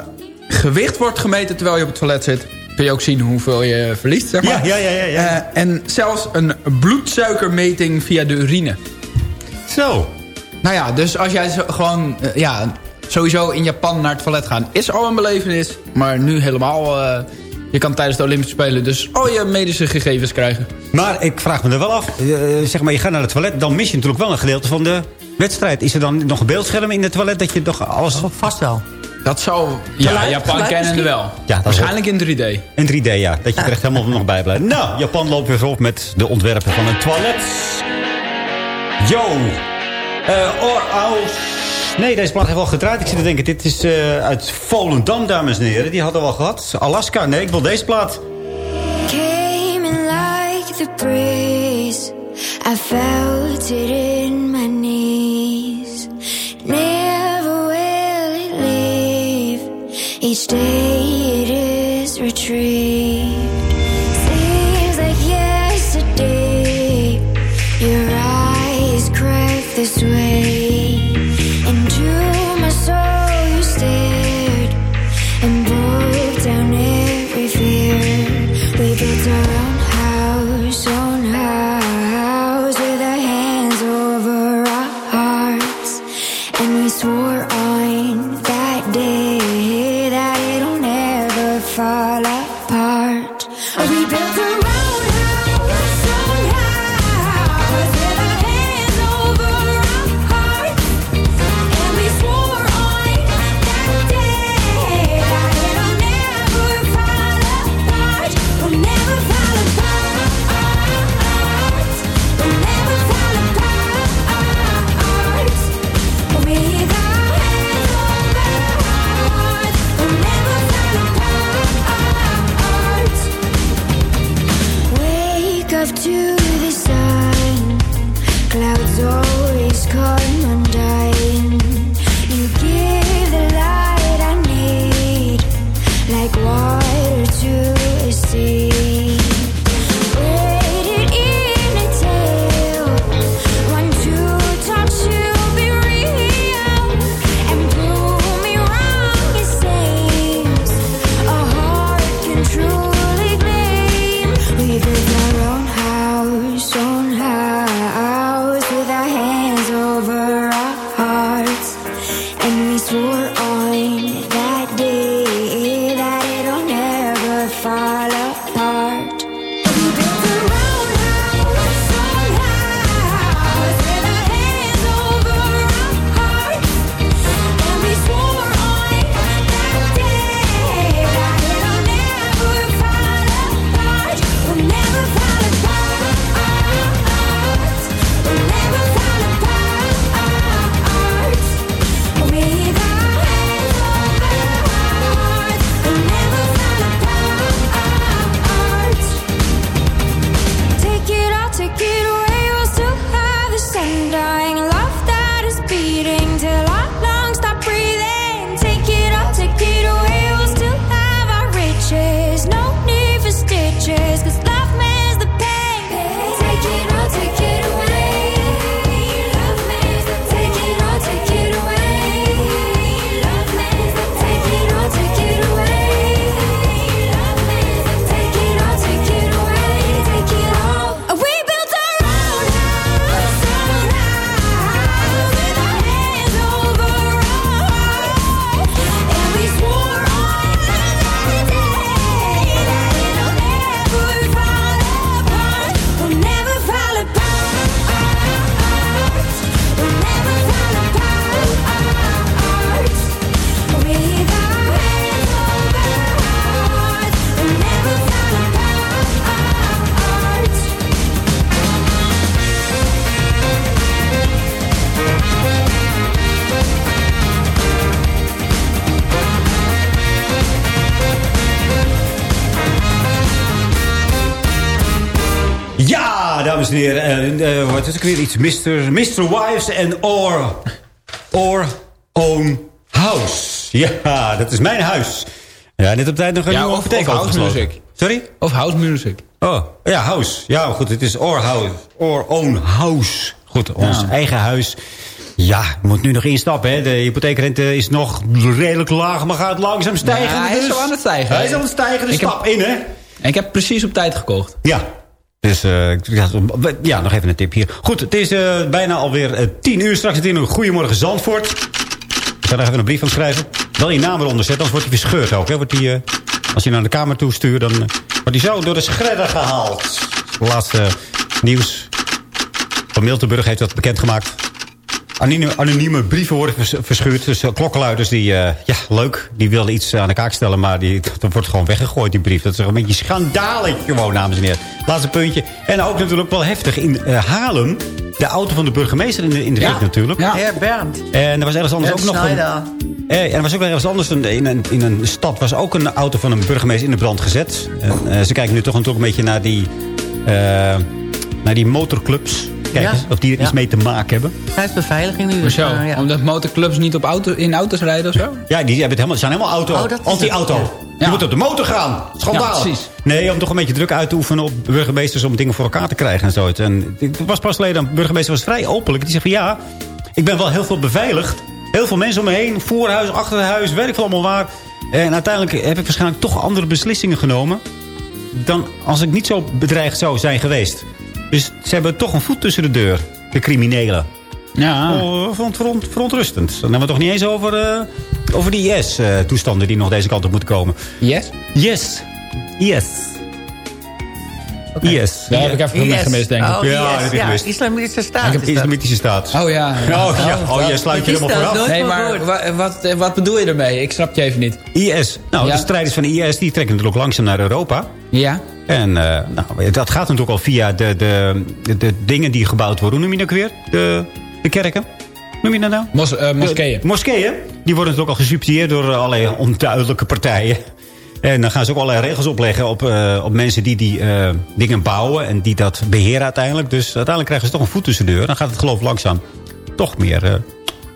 gewicht wordt gemeten terwijl je op het toilet zit. Kun je ook zien hoeveel je verliest, zeg maar. Ja, ja, ja, ja, ja. En zelfs een bloedsuikermeting via de urine. Zo. Nou ja, dus als jij zo, gewoon... ja, sowieso in Japan naar het toilet gaan is al een belevenis. Maar nu helemaal... je kan tijdens de Olympische Spelen dus al je medische gegevens krijgen. Maar ik vraag me er wel af. eh, zeg maar, je gaat naar het toilet. Dan mis je natuurlijk wel een gedeelte van de wedstrijd. Is er dan nog een beeldscherm in het toilet? Dat je toch alles... Oh, vast wel. Dat zou... Ja, Geluid- Japan kennende misschien? wel. Ja, dat is Waarschijnlijk in 3D. In 3D, ja. Dat je er echt helemaal nog bij blijft. Nou, Japan loopt weer op met de ontwerpen van een toilet. Yo. Eh or, nee, deze plaat heeft wel gedraaid. Ik zit te denken, dit is eh, uit Volendam, dames en heren. Die hadden we al gehad. Alaska, nee, ik wil deze plaat. Came in like the breeze I felt it in my knees. Never will it leave. Each day it is retrieved. Ook weer iets? Mr. Mr. Wives and Or... Or Own House. Ja, dat is mijn huis. Ja, net op tijd nog een Ja, nieuwe of, of house music. Sorry? Of house music. Oh, ja, house. Ja, goed, het is Or House. Or Own House. Goed, ons eigen huis. Ja, moet nu nog instappen. Hè. De hypotheekrente is nog redelijk laag, maar gaat langzaam stijgen. Ja, hij is dus. zo aan het stijgen. Hij is aan het stijgen, dus Ik heb- stap in, hè. En ik heb precies op tijd gekocht. Ja. Dus eh, ja, nog even een tip hier. Goed, het is eh, bijna alweer eh, tien uur. Straks het in een Goedemorgen Zandvoort. Ik ga daar even een brief van schrijven. Wel je naam eronder zetten, anders wordt hij verscheurd ook. Hè. Wordt die, eh, als je naar de kamer toe stuurt, dan eh, wordt hij zo door de schredder gehaald. Laatste nieuws. Van Miltenburg heeft dat bekendgemaakt. Anonieme, anonieme brieven worden vers- verscheurd. Dus eh, klokkenluiders die, eh, ja, leuk. Die wilden iets aan de kaak stellen, maar die, dat wordt gewoon weggegooid, die brief. Dat is toch een beetje schandalig gewoon, dames en heren. Laatste puntje. En ook natuurlijk wel heftig in eh, Haarlem. De auto van de burgemeester in de, in de natuurlijk. Ja. Heer Bernd. En er was ergens anders Bernd ook nog een... Eh, en er was ook wel ergens anders, een, in, een, in een stad was ook een auto van een burgemeester in de brand gezet. En, eh, ze kijken nu toch natuurlijk een beetje naar die, eh, naar die motorclubs. Kijken Ja. of die er iets mee te maken hebben. Hij is beveiliging nu. Dus, Hoezo? eh, ja. Omdat motorclubs niet op auto, in auto's rijden of zo? Ja, die hebben het helemaal, zijn helemaal auto. Oh, Anti-auto. Je moet op de motor gaan. Schandalig. Ja, precies. Nee, om toch een beetje druk uit te oefenen op burgemeesters... om dingen voor elkaar te krijgen en zo. En het was pas geleden, een burgemeester was vrij openlijk. Die zegt van ja, ik ben wel heel veel beveiligd. Heel veel mensen om me heen. Voorhuis, achterhuis, weet ik veel allemaal waar. En uiteindelijk heb ik waarschijnlijk toch andere beslissingen genomen... dan als ik niet zo bedreigd zou zijn geweest. Dus ze hebben toch een voet tussen de deur. De criminelen. Ja. Oh, veront, veront, verontrustend. Dan hebben we het toch niet eens over, eh, over die IS-toestanden die nog deze kant op moeten komen. Yes? Yes. Yes. Yes. Daar heb ik even IS. gemist, denk ik. Oh, Ja, IS, ja, gemist. Islamitische staat. Is islamitische staat. Oh ja. Oh, ja. oh, je sluit je Wat is helemaal vooraf. Nee, maar wat, eh, wat bedoel je ermee? Ik snap je even niet. IS. Nou, Ja. de strijders van de IS die trekken natuurlijk ook langzaam naar Europa. Ja? En eh, nou, dat gaat natuurlijk al via de, de, de, de dingen die gebouwd worden. Hoe noem je dat ook weer? De, de kerken. Noem je dat nou? Mos, eh, moskeeën. De moskeeën. Die worden natuurlijk al gesubsidieerd door allerlei onduidelijke partijen. En dan gaan ze ook allerlei regels opleggen op, eh, op mensen die die eh, dingen bouwen. En die dat beheren uiteindelijk. Dus uiteindelijk krijgen ze toch een voet tussen de deur. Dan gaat het geloof langzaam toch meer eh,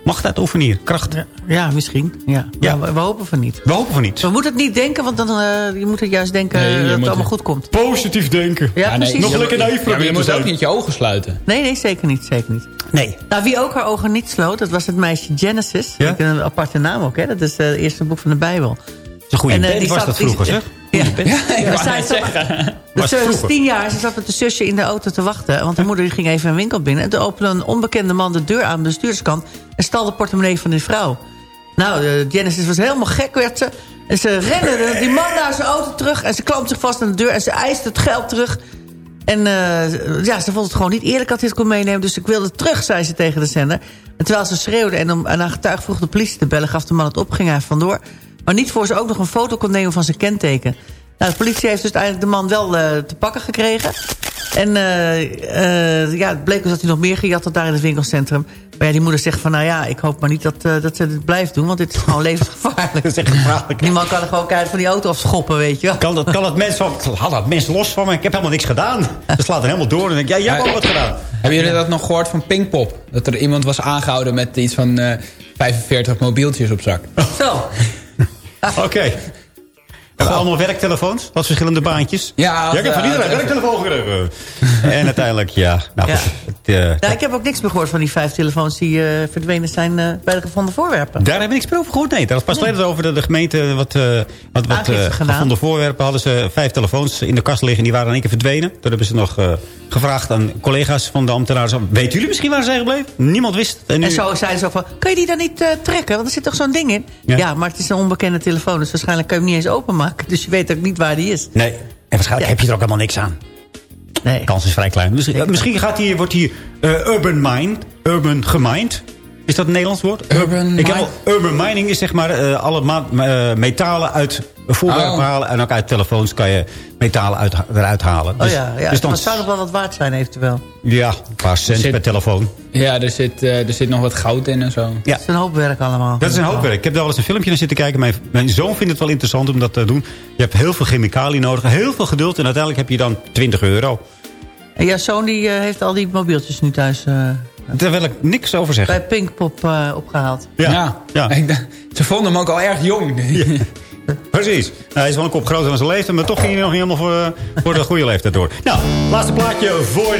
macht uitoefenen hier. Kracht. Ja, Ja, misschien. Ja. Ja. We, we hopen van niet. We hopen van niet. We moeten het niet denken, want dan, eh, je moet het juist denken Nee, dat het allemaal goed komt. Positief denken. Ja, nee, precies. Nog je- lekker naïef proberen je moet ook niet je ogen sluiten. Nee, nee, zeker niet, zeker niet. Nee. Nou, wie ook haar ogen niet sloot, dat was het meisje Genesis. Ja? Ik heb een aparte naam ook, hè. Dat is eh, het eerste boek van de Bijbel. Een goede En, eh, band die was zat- dat die- vroeger, zeg. Ja, ik Ja, wou zij zat-. Dus was vroeger. tien jaar, ze zat met de zusje in de auto te wachten. Want de moeder ging even een winkel binnen. En toen opende een onbekende man de deur aan de bestuurderskant... en stal de portemonnee van die vrouw. Nou, de Genesis was helemaal gek, werd ze. En ze rende die man naar zijn auto terug... en ze klampt zich vast aan de deur en ze eiste het geld terug. En eh, ja, ze vond het gewoon niet eerlijk dat hij het kon meenemen. Dus ik wilde het terug, zei ze tegen de zender. En terwijl ze schreeuwde en om, en aan getuig vroeg de politie te bellen... gaf de man het op, ging hij vandoor. Maar niet voor ze ook nog een foto kon nemen van zijn kenteken. Nou, de politie heeft dus uiteindelijk de man wel eh, te pakken gekregen. En eh, eh, ja, het bleek dus dat hij nog meer gejat had daar in het winkelcentrum. Maar ja, die moeder zegt van, nou ja, ik hoop maar niet dat, eh, dat ze dit blijft doen. Want dit is gewoon levensgevaarlijk. Dat is echt gevaarlijk. Die man kan er gewoon keihard van die auto afschoppen, weet je wel. Kan dat, kan dat mens van, haal dat mens los van me? Ik heb helemaal niks gedaan. Ze slaat er helemaal door en denk ik, ja, jij hebt ook wat gedaan. Hebben jullie dat nog gehoord van Pinkpop? Dat er iemand was aangehouden met iets van eh 45 mobieltjes op zak. Zo. Oké. Hebben we allemaal werktelefoons? Wat verschillende baantjes? Ja, ik heb van eh, iedereen eh, werktelefoon gekregen. en uiteindelijk, ja. Nou, Ja. Eh, Ja, ik heb ook niks meer gehoord van die vijf telefoons die eh, verdwenen zijn eh, bij de gevonden voorwerpen. Daar heb ik niks meer over gehoord. Nee, dat was pas geleden over dat de gemeente wat, wat, wat gevonden voorwerpen hadden ze vijf telefoons in de kast liggen. Die waren in één keer verdwenen. Toen hebben ze nog gevraagd aan collega's van de ambtenaren. Weten jullie misschien waar ze zijn gebleven? Niemand wist het. En, nu, En zo zeiden ze ook van, kun je die dan niet trekken? Want er zit toch zo'n ding in? Ja. Ja. maar het is een onbekende telefoon. Dus waarschijnlijk kun je hem niet eens openmaken. Dus je weet ook niet waar die is. Nee, en waarschijnlijk heb je er ook helemaal niks aan. Nee. De kans is vrij klein. Misschien, Zeker. misschien gaat hier, wordt hier eh, urban mine, urban gemined. Is dat een Nederlands woord? Urban Ik heb al, urban mining is zeg maar eh, alle eh, metalen uit voorwerpen Oh. halen. En ook uit telefoons kan je metalen uit, eruit halen. Oh Dus- ja, ja. dus dan, maar zou nog wel wat waard zijn eventueel. ja, een paar cent Zit- per telefoon. Ja, er zit, eh, er zit nog wat goud in en zo. Ja. Dat is een hoop werk allemaal. Dat is een hoop werk. Ik heb daar wel eens een filmpje naar zitten kijken. Mijn, mijn zoon vindt het wel interessant om dat te doen. Je hebt heel veel chemicaliën nodig, heel veel geduld. En uiteindelijk heb je dan 20 euro. En jouw zoon die, eh, heeft al die mobieltjes nu thuis eh, Daar wil ik niks over zeggen. bij Pinkpop eh, opgehaald. Ja, ja. Ze vonden hem ook al erg jong. Precies. Hij is wel een kop groter dan zijn leeftijd, maar toch ging hij nog niet helemaal voor, eh, voor de goede leeftijd door. Nou, laatste plaatje voor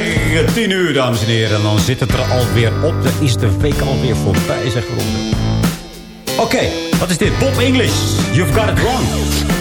10 uur, dames en heren. En dan zit het er alweer op. Dan is de week alweer voorbij, zeg. Oké, wat is dit? Bob English, You've Got It Wrong.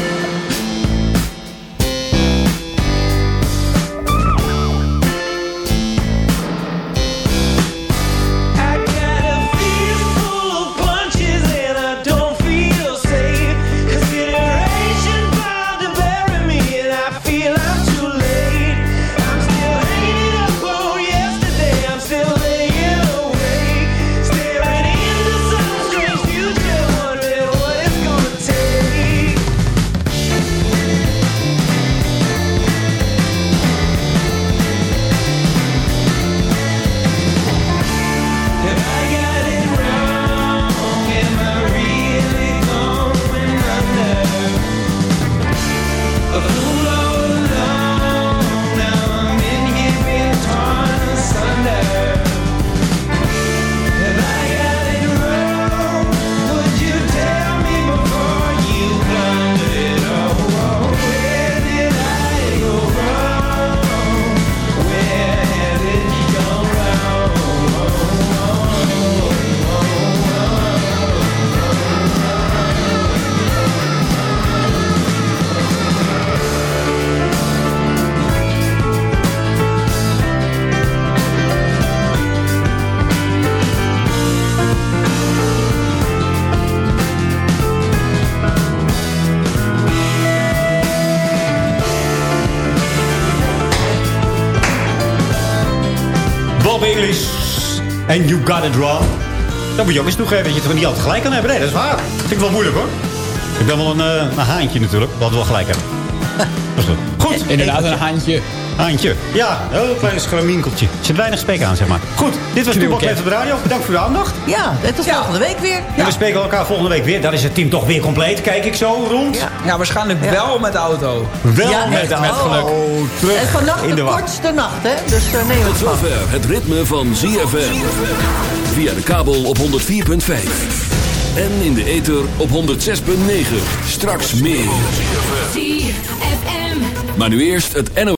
En You Got It Wrong. Dat moet je ook eens toegeven dat je het niet altijd gelijk kan hebben. Nee, dat is waar. Dat vind ik wel moeilijk hoor. Ik ben wel een, eh, een haantje natuurlijk. Dat we wel gelijk hebben. Dat is goed. Goed. Inderdaad, een handje. Haantje. Ja, een heel klein schraminkeltje. Er zit weinig spek aan, zeg maar. Goed, dit was Toebak op de Radio. Bedankt voor de aandacht. Ja, het is volgende week weer. En we spreken elkaar volgende week weer. Dan is het team toch weer compleet. Kijk ik zo rond. Ja. Ja, waarschijnlijk wel met de auto. Wel Ja, met, de Met geluk. terug En vannacht in de, kortste nacht, hè? Dus uh, neem Tot het vast. zover het ritme van ZFM. Via de kabel op 104.5. En in de ether op 106.9. Straks meer. Maar nu eerst het NO.